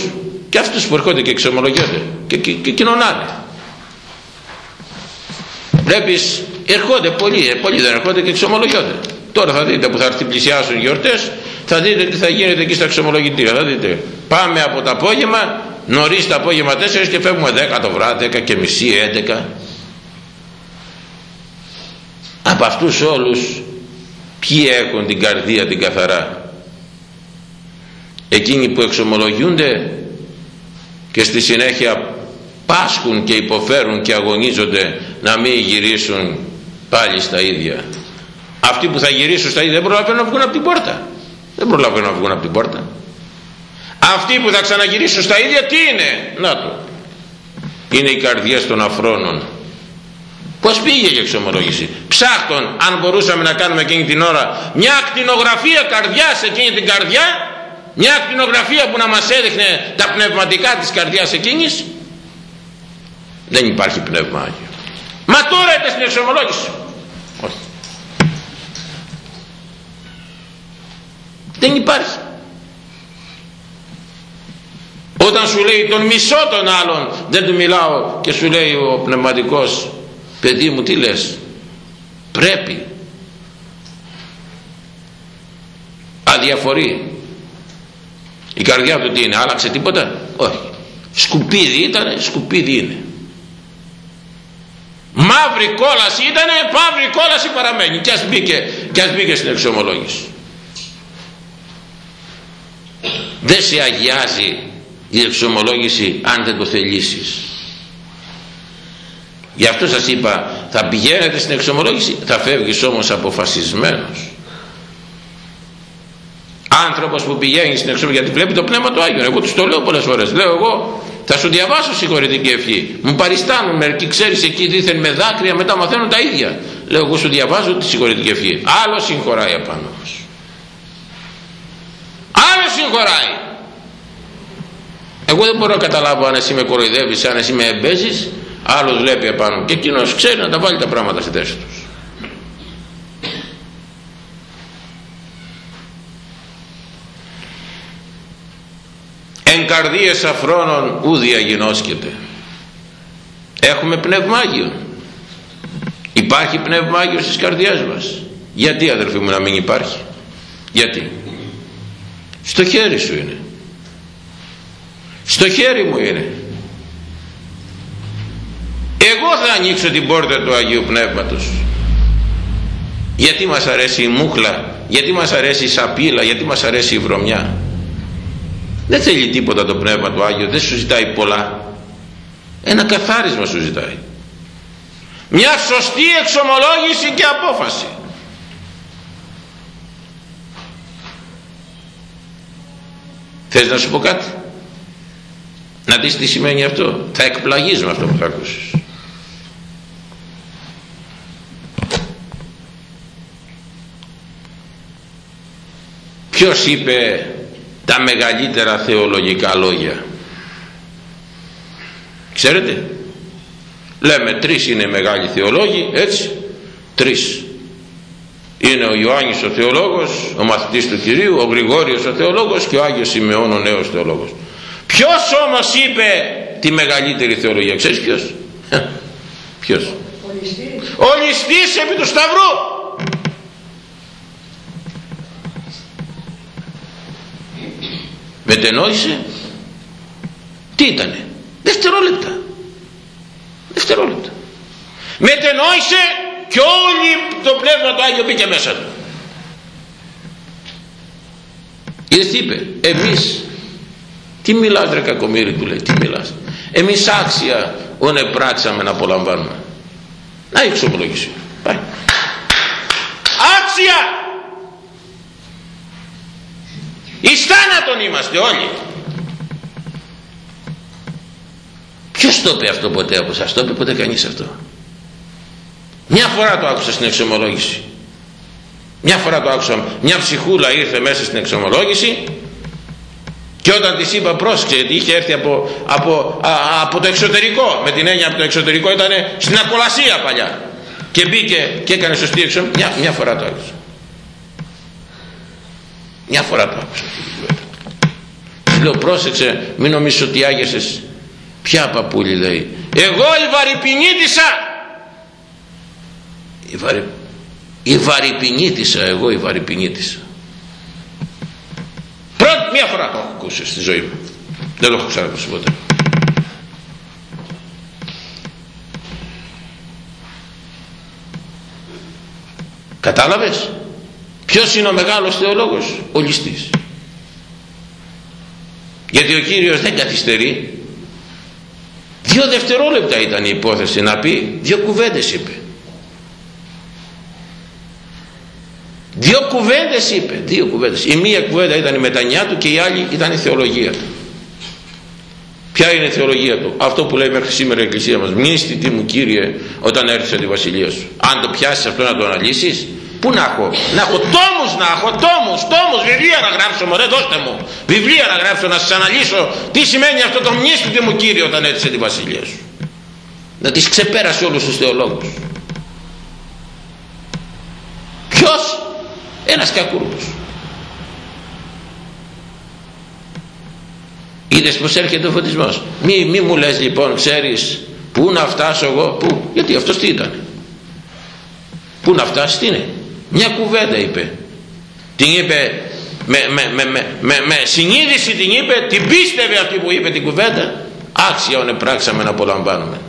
και αυτούς που έρχονται και εξομολογιόνται και, και, και κοινωνάνε βλέπεις ερχόνται πολλοί, ε, πολλοί δεν ερχόνται και εξομολογιόνται. Τώρα θα δείτε που θα έρθει πλησιάσουν γιορτές θα δείτε τι θα γίνεται εκεί στα εξομολογητήρια. Θα δείτε πάμε από το απόγευμα νωρίς το απόγευμα 4 και φεύγουμε 10 το βράδυ 10 και μισή 11 από αυτούς όλους ποιοι έχουν την καρδία την καθαρά; Εκείνοι που εξομολογιούνται και στη συνέχεια πάσχουν και υποφέρουν και αγωνίζονται να μην γυρίσουν πάλι στα ίδια. Αυτοί που θα γυρίσουν στα ίδια δεν προλαβαίνουν να βγουν από την πόρτα. Δεν προλαβαίνουν να βγουν από την πόρτα. Αυτοί που θα ξαναγυρίσουν στα ίδια τι είναι; Να το. Είναι οι καρδιές των αφρόνων. Πως πήγε για εξομολόγηση; Ψάχτον αν μπορούσαμε να κάνουμε εκείνη την ώρα μια ακτινογραφία καρδιάς εκείνη την καρδιά μια ακτινογραφία που να μας έδειχνε τα πνευματικά της καρδιάς εκείνης δεν υπάρχει πνεύμα Άγιο. Μα τώρα είναι στην εξομολόγηση. Όχι. Δεν υπάρχει. Όταν σου λέει τον μισό των άλλων δεν του μιλάω και σου λέει ο πνευματικός παιδί μου τι λες; Πρέπει αδιαφορεί. Η καρδιά του τι είναι άλλαξε τίποτα; Όχι. Σκουπίδι ήταν σκουπίδι είναι μαύρη κόλαση ήταν μαύρη κόλαση παραμένει. Και ας μπήκε, και ας μπήκε στην εξομολόγηση. Δεν σε αγιάζει η εξομολόγηση αν δεν το θελήσεις. Γι' αυτό σας είπα θα πηγαίνετε στην εξομολόγηση θα φεύγεις όμως αποφασισμένος. Άνθρωπος που πηγαίνει στην εξομολόγηση γιατί βλέπει το πνεύμα του Άγιου εγώ τους το λέω πολλές φορές. Λέω εγώ θα σου διαβάσω συγχωρητική ευχή. Μου παριστάνουν μερικοί ξέρεις εκεί δίθεν με δάκρυα μετά μαθαίνουν τα ίδια. Λέω εγώ σου διαβάζω τη συγχωρητική ευχή άλλο συγχωράει απάνω μας άλλο συγχωράει. Εγώ δεν μπορώ να καταλάβω αν εσύ με κοροϊδεύεις, αν εσύ με εμπέζεις, άλλος βλέπει επάνω και εκείνος ξέρει να τα βάλει τα πράγματα στη θέση τους. Εν καρδίες αφρόνων ου διαγινώσκεται. Έχουμε πνεύμα Άγιο. Υπάρχει πνεύμα Άγιο στις καρδιές μας. Γιατί αδερφοί μου να μην υπάρχει; Γιατί; Στο χέρι σου είναι στο χέρι μου είναι εγώ θα ανοίξω την πόρτα του Αγίου Πνεύματος γιατί μας αρέσει η μούχλα γιατί μας αρέσει η σαπίλα γιατί μας αρέσει η βρωμιά δεν θέλει τίποτα το Πνεύμα του Άγιο δεν σου ζητάει πολλά ένα καθάρισμα σου ζητάει μια σωστή εξομολόγηση και απόφαση θες να σου πω κάτι; Να δεις τι σημαίνει αυτό; Θα εκπλαγείς με αυτό που θα ακούσεις. Ποιος είπε τα μεγαλύτερα θεολογικά λόγια. Ξέρετε. Λέμε τρεις είναι μεγάλοι θεολόγοι, έτσι. Τρεις. Είναι ο Ιωάννης ο θεολόγος, ο μαθητής του Κυρίου, ο Γρηγόριος ο θεολόγος και ο Άγιος Σιμεών ο νέος θεολόγος. Ποιος όμως είπε τη μεγαλύτερη θεολογία, ξέρεις ποιος; Ποιος; Ο ληστής επί του Σταυρού. Μετενόησε. Τι ήτανε; Δευτερόλεπτα. Δευτερόλεπτα. Μετενόησε και όλη το πνεύμα του Άγιο μπήκε μέσα του. Είδες τι είπε; Εμείς τι μιλάς ρε κακομύρι του λέει, τι μιλάς; Εμείς άξια όνε πράξαμε να απολαμβάνουμε. Να έχει ξομολογήσει. Πάει. Άξια. Εις θάνατον είμαστε όλοι. Ποιος το είπε αυτό ποτέ από σας, το είπε ποτέ κανείς αυτό; Μια φορά το άκουσα στην εξομολόγηση. Μια φορά το άκουσα, μια ψυχούλα ήρθε μέσα στην εξομολόγηση και όταν της είπα πρόσεξε γιατί είχε έρθει από, από, από το εξωτερικό με την έννοια από το εξωτερικό ήταν στην ακολασία παλιά και μπήκε και έκανε σωστή έξω μια, μια φορά το άκουσα μια φορά το άκουσα της λέω πρόσεξε μην νομίζεις ότι άγεσες ποια παππούλη λέει εγώ η βαρυπινίτησα η, βαρυ... η βαρυπινίτησα εγώ η βαρυπινίτησα Πρώτη μία φορά το έχω ακούσει στη ζωή μου. Δεν το έχω ξανακούσει ποτέ. Κατάλαβες; Ποιος είναι ο μεγάλος θεολόγος; Ο ληστής. Γιατί ο Κύριος δεν καθυστερεί. Δύο δευτερόλεπτα ήταν η υπόθεση να πει. Δύο κουβέντες είπε. δύο κουβέντες είπε δύο κουβέντες η μία κουβέντα ήταν η μετανιά του και η άλλη ήταν η θεολογία του ποια είναι η θεολογία του; Αυτό που λέει μέχρι σήμερα η εκκλησία μας τι μου Κύριε όταν έρθεις τη βασιλείας σου αν το πιάσεις αυτό να το αναλύσεις Πού να έχω, να έχω τόμους να έχω, τόμους, τόμους, βιβλία να γράψω μωρέ, δώστε μου. Βιβλία να γράψω, να σας αναλύσω τι σημαίνει αυτό το μνήστητη μου Κύριε όταν έρθει τη βασιλεία σου; Να τις ξεπέρασε όλους τους θεολόγους. Ποιος, ένας κακούρπος. Είδες πως έρχεται ο φωτισμός; Μη, μη μου λες λοιπόν, ξέρεις, πού να φτάσω εγώ, πού, γιατί αυτός τι ήταν. Πού να φτάσει, τι είναι; Μια κουβέντα είπε. Την είπε με, με, με, με, με συνείδηση την είπε την πίστευε αυτή που είπε την κουβέντα. Άξια όνε πράξαμε να απολαμβάνουμε.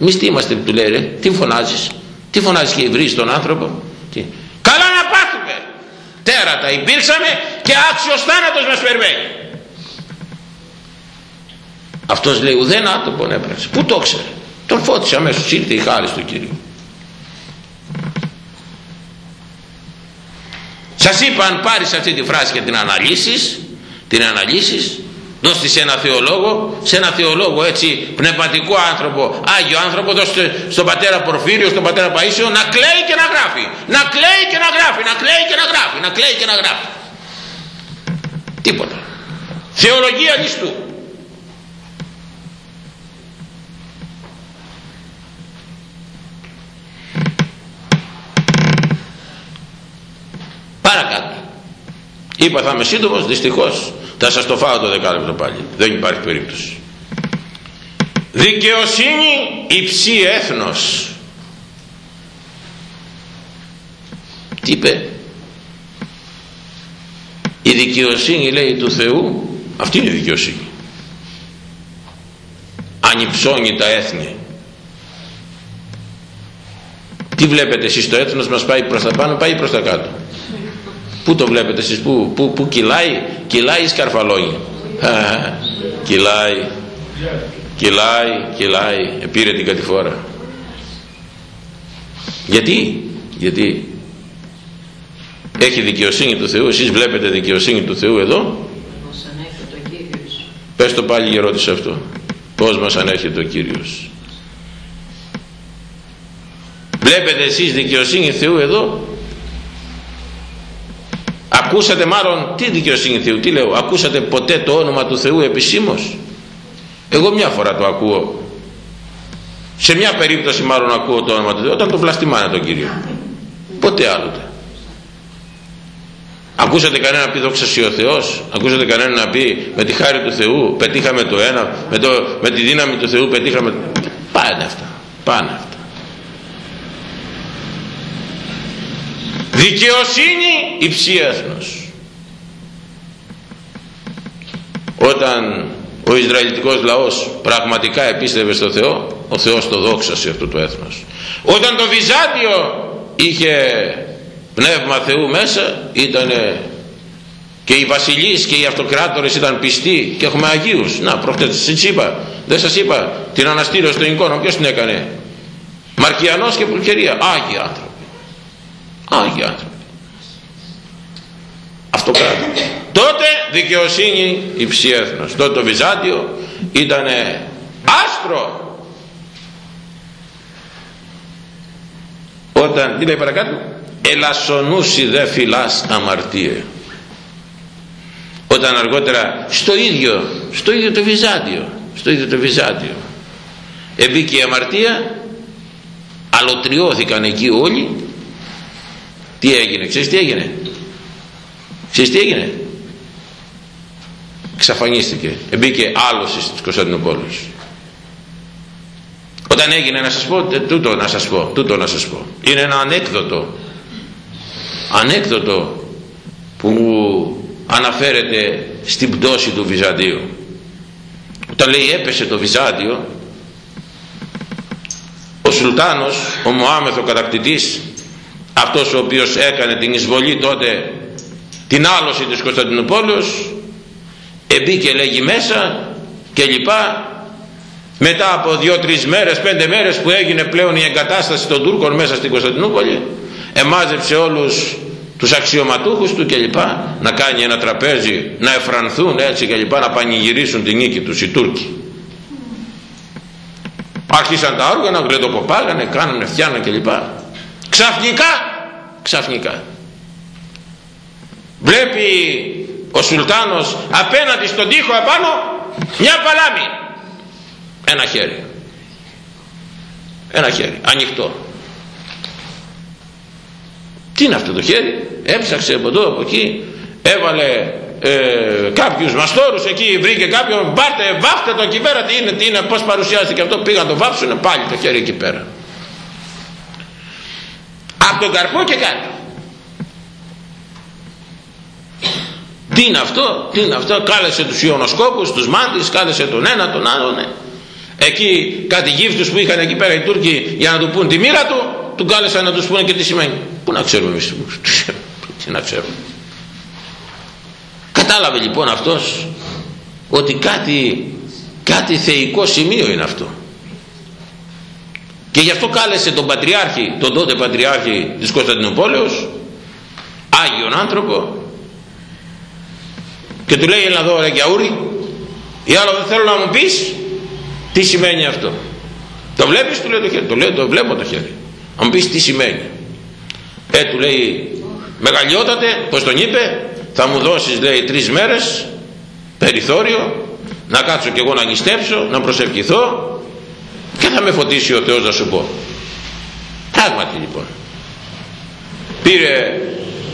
Εμείς τι είμαστε που του λέει ρε τι φωνάζεις; Τι φωνάζεις και βρεις τον άνθρωπο; Τι; καλά να πάθουμε. Τέρατα υπήρξαμε και άξιος θάνατος μας περιμένει. Αυτός λέει ουδέν άτομο έπραξε. Πού το ξέρε τον φώτισε αμέσως ήρθε η χάρη του Κύριου Σας είπα αν πάρεις αυτή τη φράση και την αναλύσεις, την αναλύσεις, δώσ' σε ένα θεολόγο, σε ένα θεολόγο έτσι πνευματικό άνθρωπο, Άγιο άνθρωπο, δώστε στον πατέρα Πορφύριο, στον πατέρα Παΐσιο να κλαίει και να γράφει, να κλαίει και να γράφει, να κλαίει και να γράφει, να κλαίει και να γράφει. Τίποτα. Θεολογία ληστού. Παρακάτω. Είπα θα είμαι σύντομος δυστυχώς. Θα σας το φάω το δεκάλεπτο πάλι. Δεν υπάρχει περίπτωση δικαιοσύνη υψή έθνος. Τι είπε; Η δικαιοσύνη λέει του Θεού αυτή είναι η δικαιοσύνη ανυψώνει τα έθνη. Τι βλέπετε εσείς το έθνος μας πάει προς τα πάνω πάει προς τα κάτω Πού το βλέπετε εσείς, πού, πού, πού κυλάει, κυλάει ή σκαρφαλώνει. κυλάει, κυλάει, κυλάει, πήρε την κατηφόρα. Γιατί, γιατί έχει δικαιοσύνη του Θεού, εσείς βλέπετε δικαιοσύνη του Θεού εδώ; Πες το πάλι η ερώτηση αυτό. Πώς μας ανέχεται ο Κύριος; Βλέπετε εσείς δικαιοσύνη Θεού εδώ; Ακούσατε μάλλον τι δικαιοσύνη Θεού τι λέω ακούσατε ποτέ το όνομα του Θεού επισήμως; Εγώ μια φορά το ακούω. Σε μια περίπτωση μάλλον ακούω το όνομα του Θεού όταν το βλαστημάνε τον Κύριο. Ποτέ άλλοτε. Ακούσατε κανένα να πει δόξα ο Θεός ακούσατε κανένα να πει με τη χάρη του Θεού πετύχαμε το ένα με, το, με τη δύναμη του Θεού πετύχαμε πάνε αυτά πάνε αυτά δικαιοσύνη υψίασνος όταν ο Ισραηλιτικός λαός πραγματικά επίστευε στο Θεό ο Θεός το δόξασε αυτό το έθνος όταν το Βυζάντιο είχε πνεύμα Θεού μέσα ήταν και οι βασιλείς και οι αυτοκράτορες ήταν πιστοί και έχουμε Αγίους. Να προχτές σας είπα δεν σας είπα την αναστήρωση των εικόνων ποιος την έκανε; Μαρκιανός και Πουλχερία. Άγιοι άνθρωποι Άγιοι άνθρωποι. Αυτό Τότε δικαιοσύνη υψιέθνος. Τότε το Βυζάντιο ήταν άστρο. Όταν, τι λέει παρακάτω, ελασσονούσι δε φυλάς αμαρτίε. Όταν αργότερα στο ίδιο, στο ίδιο το Βυζάντιο, στο ίδιο το Βυζάντιο, εμπήκε η αμαρτία, αλωτριώθηκαν εκεί όλοι τι έγινε, ξέρεις τι έγινε; Ξέρεις τι έγινε; Ξαφανίστηκε. Εμπήκε άλλος της Κωνσταντινούπολης. Όταν έγινε να σας πω, τούτο να σας πω, τούτο να σας πω. Είναι ένα ανέκδοτο. Ανέκδοτο που μου αναφέρεται στην πτώση του Βυζαντίου. Όταν λέει έπεσε το Βυζάντιο, ο Σουλτάνος, ο Μωάμεθος κατακτητής, αυτός ο οποίος έκανε την εισβολή τότε την άλωση της Κωνσταντινούπολης εμπήκε λέγει μέσα και λοιπά. Μετά από δύο-τρεις μέρες, πέντε μέρες που έγινε πλέον η εγκατάσταση των Τούρκων μέσα στην Κωνσταντινούπολη εμάζεψε όλους τους αξιωματούχους του κλπ να κάνει ένα τραπέζι να εφρανθούν έτσι κλπ να πανηγυρίσουν την νίκη τους οι Τούρκοι. Άρχισαν τα όργανα γλεντοκοπάγανε κάνανε φτιάνανε κλπ ξαφνικά ξαφνικά. Βλέπει ο Σουλτάνος απέναντι στον τοίχο απάνω μια παλάμη. Ένα χέρι. Ένα χέρι ανοιχτό. Τι είναι αυτό το χέρι; Έψαξε από εδώ από εκεί. Έβαλε ε, κάποιους μαστόρους εκεί βρήκε κάποιον. Πάρτε βάφτε το εκεί πέρα. Τι είναι, τι είναι πως παρουσιάζεται και αυτό. Πήγαν το βάψουν πάλι το χέρι εκεί πέρα από τον καρπό και κάτω. Τι είναι αυτό, τι είναι αυτό; Κάλεσε τους ιονοσκόπους, τους μάντις κάλεσε τον ένα, τον άλλο ναι. εκεί κάτι γύφτους που είχαν εκεί πέρα οι Τούρκοι για να του πούν τη μοίρα του του κάλεσαν να τους πούνε και τι σημαίνει. Πού να ξέρουμε εμείς τι να ξέρουμε. Κατάλαβε λοιπόν αυτός ότι κάτι κάτι θεϊκό σημείο είναι αυτό και γι' αυτό κάλεσε τον Πατριάρχη τον τότε Πατριάρχη της Κωνσταντινούπολεως Άγιον άνθρωπο και του λέει έλα εδώ ρε Γιαούρη ή άλλο δεν θέλω να μου πεις τι σημαίνει αυτό το βλέπεις του λέει το χέρι το λέει το βλέπω το χέρι να μου πεις τι σημαίνει ε του λέει μεγαλειότατε πως τον είπε θα μου δώσεις λέει τρεις μέρες περιθώριο να κάτσω κι εγώ να νηστέψω να προσευχηθώ και θα με φωτίσει ο Θεός να σου πω. Πράγματι λοιπόν. Πήρε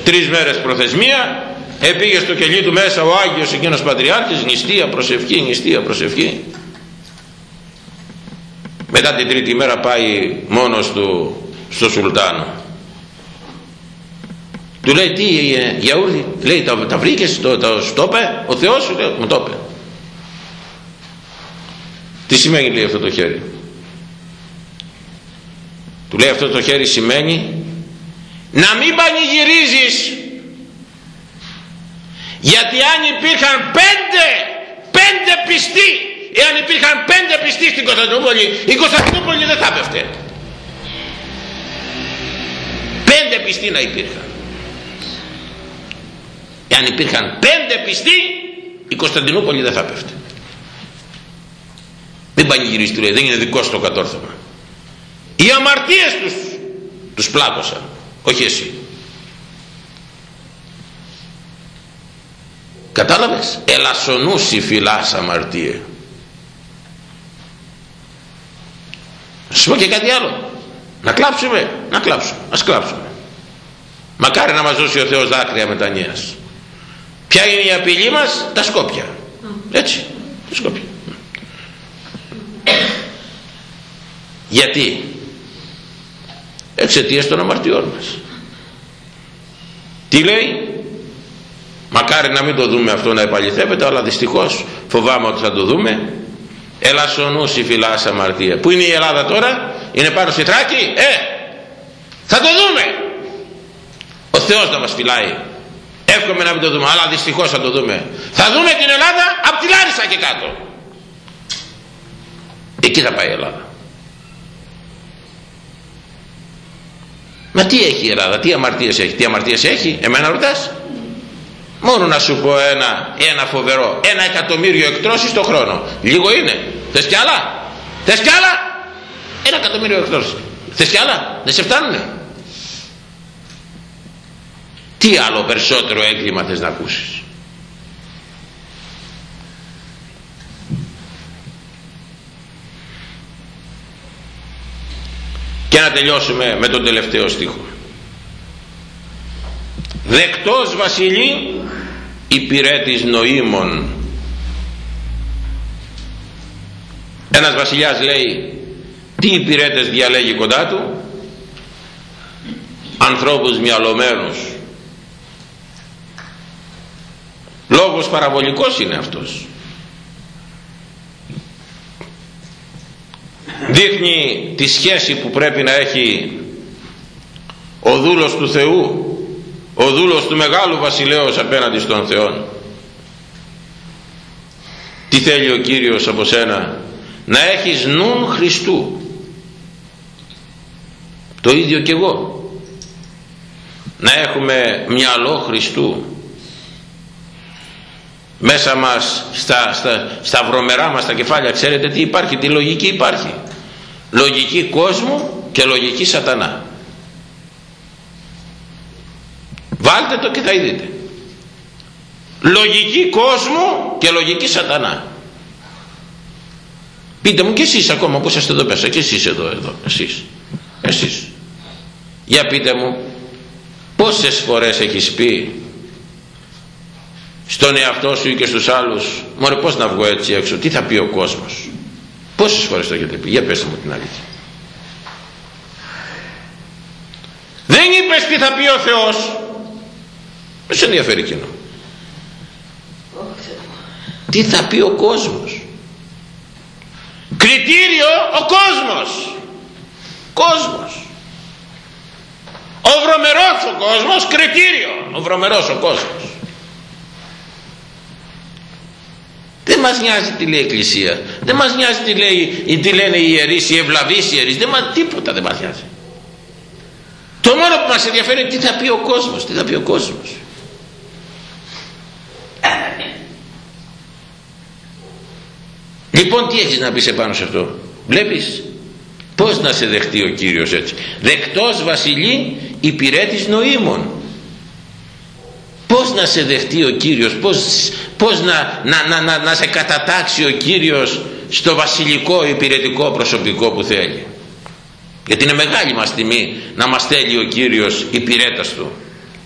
τρεις μέρες προθεσμία επήγε στο κελί του μέσα ο Άγιος εκείνος Πατριάρχης νηστεία προσευχή νηστεία προσευχή. Μετά την τρίτη μέρα πάει μόνος του στο Σουλτάνο. Του λέει τι ε, Γιαούρδη λέει τα, τα βρήκες το, το, το είπε ο Θεός σου λέει, μου το είπε τι σημαίνει λέει αυτό το χέρι του λέει αυτό το χέρι σημαίνει να μην πανηγυρίζεις γιατί αν υπήρχαν πέντε πέντε πιστοί εάν υπήρχαν πέντε πιστοί στην Κωνσταντινούπολη η Κωνσταντινούπολη δεν θα πέφτε πέντε πιστοί να υπήρχαν. Εάν υπήρχαν πέντε πιστοί η Κωνσταντινούπολη δεν θα πέφτε μην πανηγυρίσει του λέει δεν είναι δικό σου το κατόρθωμα οι αμαρτίες τους τους πλάκωσαν όχι εσύ. Κατάλαβες; Ελασσονούσι φυλάς αμαρτίε σου πω και κάτι άλλο. Να κλάψουμε να κλάψουμε ας κλάψουμε. Μακάρι να μας δώσει ο Θεός δάκρυα μετανοίας ποια είναι η απειλή μας; Τα σκόπια. Έτσι τα σκόπια. Γιατί; Εξαιτίας των αμαρτιών μας. Τι λέει; Μακάρι να μην το δούμε αυτό να επαληθεύεται αλλά δυστυχώς φοβάμαι ότι θα το δούμε. Ελασσονούσι φυλάς αμαρτία. Που είναι η Ελλάδα τώρα; Είναι πάνω στη Θράκη ε θα το δούμε! Ο Θεός να μας φυλάει. Εύχομαι να μην το δούμε αλλά δυστυχώς θα το δούμε. Θα δούμε την Ελλάδα από τη Λάρισα και κάτω. Εκεί θα πάει η Ελλάδα Μα τι έχει η Ελλάδα, τι αμαρτίες έχει, τι αμαρτίες έχει, εμένα ρωτάς. Μόνο να σου πω ένα, ένα φοβερό, ένα εκατομμύριο εκτρώσεις το χρόνο. Λίγο είναι. Θες κι άλλα; Θες κι άλλα; Ένα εκατομμύριο εκτρώσεις. Θες κι άλλα; Δεν σε φτάνουνε; Τι άλλο περισσότερο έγκλημα θες να ακούσεις; Και να τελειώσουμε με τον τελευταίο στίχο. Δεκτός βασιλεί υπηρέτης νοήμων ένας βασιλιάς λέει τι υπηρέτες διαλέγει κοντά του; Ανθρώπους μυαλωμένους λόγος παραβολικός είναι αυτός δείχνει τη σχέση που πρέπει να έχει ο δούλος του Θεού ο δούλος του Μεγάλου Βασιλέως απέναντι στον Θεό τι θέλει ο Κύριος από σένα; Να έχεις νουν Χριστού. Το ίδιο και εγώ. Να έχουμε μυαλό Χριστού. Μέσα μας στα, στα, στα βρωμερά μας τα κεφάλια ξέρετε τι υπάρχει τι λογική υπάρχει λογική κόσμου και λογική σατανά. Βάλτε το και θα δείτε λογική κόσμου και λογική σατανά. Πείτε μου και εσείς ακόμα που είσαστε εδώ πέσα και εσείς εδώ εδώ εσείς. Εσείς. Για πείτε μου πόσες φορές έχεις πει στον εαυτό σου ή και στους άλλους μωρέ πως να βγω έτσι έξω τι θα πει ο κόσμος πόσες φορές το έχετε πει; Για πέστε μου την αλήθεια. Δεν είπες τι θα πει ο Θεός. Δεν σε ενδιαφέρει κοινό τι θα πει ο κόσμος; Κριτήριο ο κόσμος. Κόσμος. Ο βρωμερός ο κόσμος κριτήριο. Ο βρωμερός ο κόσμος δεν μας νοιάζει τι λέει η Εκκλησία. Δεν μας νοιάζει τι, λέει, τι λένε οι ιερείς οι ευλαβείς ιερείς. Δεν μας, τίποτα δεν μας νοιάζει. Το μόνο που μας ενδιαφέρει είναι τι θα πει ο κόσμος τι θα πει ο κόσμος. Λοιπόν τι έχεις να πεις επάνω σε αυτό; Βλέπεις; Πως να σε δεχτεί ο Κύριος έτσι; Δεκτός βασιλεί υπηρέτης νοήμων πως να σε δεχτεί ο Κύριος πως, πως να, να, να, να, να σε κατατάξει ο Κύριος στο βασιλικό υπηρετικό προσωπικό που θέλει. Γιατί είναι μεγάλη μας τιμή να μας θέλει ο Κύριος υπηρέτας του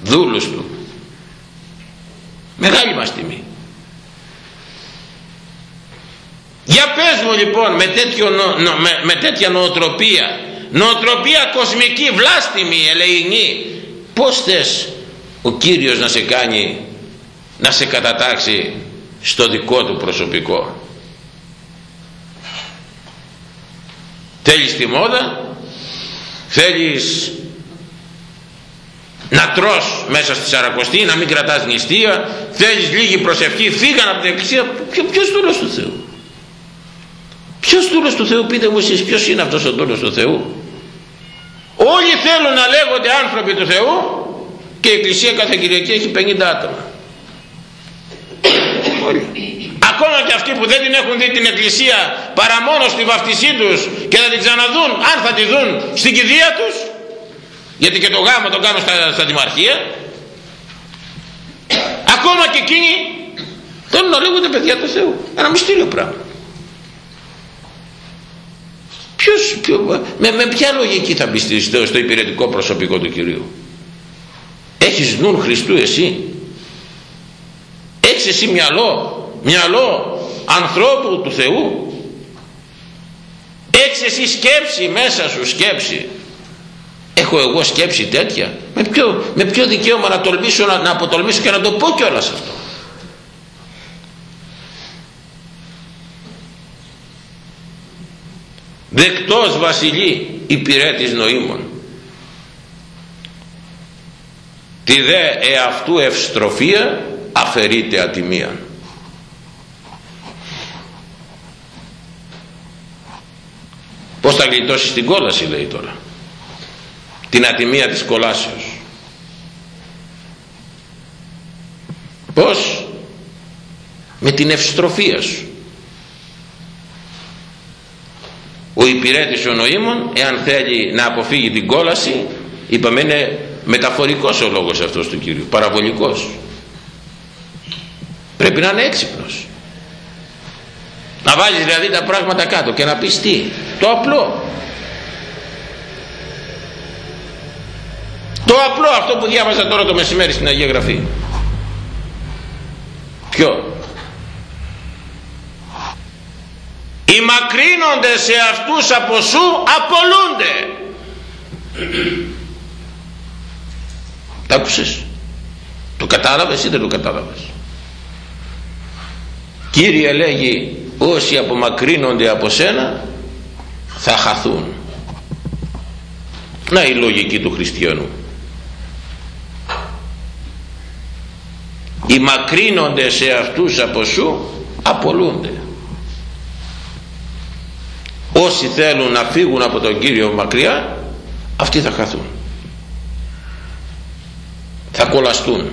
δούλους του. Μεγάλη μας τιμή. Για πες μου λοιπόν με, τέτοιο, με, με τέτοια νοοτροπία νοοτροπία κοσμική βλάστημη ελεηνή πως θες ο Κύριος να σε κάνει να σε κατατάξει στο δικό του προσωπικό. Θέλεις τη μόδα θέλεις να τρως μέσα στη Σαρακοστή να μην κρατάς νηστεία θέλεις λίγη προσευχή φύγαν από την εκκλησία. Ποιο, ποιος δούλος του Θεού; Ποιος δούλος του Θεού πείτε μου εσείς ποιος είναι αυτός ο δούλος του Θεού; Όλοι θέλουν να λέγονται άνθρωποι του Θεού και η εκκλησία κάθε Κυριακή έχει 50 άτομα. Ακόμα και αυτοί που δεν την έχουν δει την εκκλησία παρά μόνο στη βαφτισή τους και θα την ξαναδούν αν θα τη δουν στην κηδεία τους. Γιατί και το γάμο το κάνουν στα, στα δημαρχία. Ακόμα και εκείνοι θέλουν να λέγονται παιδιά του Θεού ένα μυστήριο πράγμα. Ποιος, ποιο, με, με ποια λογική θα μπει στο υπηρετικό προσωπικό του Κυρίου; Έχεις νου Χριστού εσύ; Έχεις εσύ μυαλό μυαλό ανθρώπου του Θεού; Έχεις εσύ σκέψη μέσα σου σκέψη; Έχω εγώ σκέψη τέτοια; Με ποιο, με ποιο δικαίωμα να τολμήσω να, να αποτολμήσω και να το πω κιόλας αυτό; Δεκτός βασιλεί υπηρέτης νοήμων τη δε εαυτού ευστροφία αφαιρείται ατιμία πως θα γλιτώσει την κόλαση λέει τώρα. Την ατιμία της κολάσεως. Πως με την ευστροφία σου. Ο υπηρέτης ο νοήμων εάν θέλει να αποφύγει την κόλαση είπαμε είναι μεταφορικός ο λόγος αυτός του Κύριου. Παραβολικός. Πρέπει να είναι έξυπνος. Να βάζεις δηλαδή τα πράγματα κάτω και να πεις τι. Το απλό. Το απλό αυτό που διάβαζα τώρα το μεσημέρι στην Αγία Γραφή. Ποιο; Οι μακρύνονται σε αυτούς από σου απολούνται τα άκουσες; Το κατάλαβες ή δεν το κατάλαβες; Κύριε λέγει όσοι απομακρύνονται από σένα θα χαθούν. Να η λογική του χριστιανού. Οι μακρύνονται σε αυτούς από σου απολούνται. Όσοι θέλουν να φύγουν από τον Κύριο μακριά αυτοί θα χαθούν θα κολλαστούν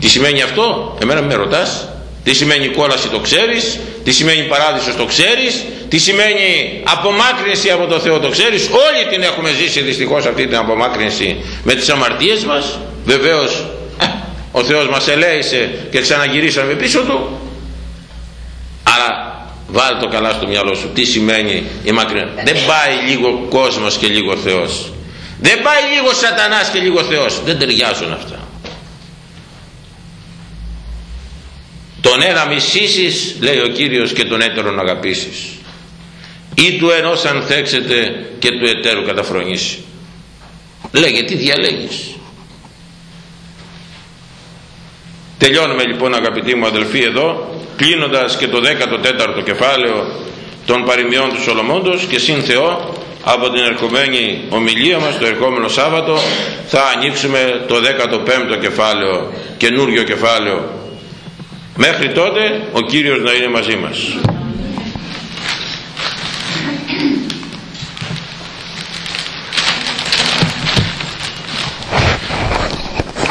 τι σημαίνει αυτό; Εμένα με ρωτάς. Τι σημαίνει κόλαση το ξέρεις. Τι σημαίνει παράδεισος το ξέρεις. Τι σημαίνει απομάκρυνση από το Θεό το ξέρεις. Όλοι την έχουμε ζήσει δυστυχώς αυτή την απομάκρυνση με τις αμαρτίες μας. Βεβαίως ε, ο Θεός μας ελέησε και ξαναγυρίσαμε πίσω του. Αλλά βάλ το καλά στο μυαλό σου. Τι σημαίνει η μακριά δεν πάει λίγο κόσμος και λίγο Θεός δεν πάει λίγος σατανάς και λίγος Θεός. Δεν ταιριάζουν αυτά. Τον ένα μισήσεις λέει ο Κύριος και τον έτερον αγαπήσεις. Ή του ενός αν θέξετε και του εταίρου καταφρονήσει. Λέγε τι διαλέγεις. Τελειώνουμε λοιπόν αγαπητοί μου αδελφοί εδώ κλείνοντας και το 14ο κεφάλαιο των παροιμιών του Σολομώντος και συν Θεό από την ερχομένη ομιλία μας το ερχόμενο Σάββατο θα ανοίξουμε το 15ο κεφάλαιο καινούριο κεφάλαιο. Μέχρι τότε ο Κύριος να είναι μαζί μας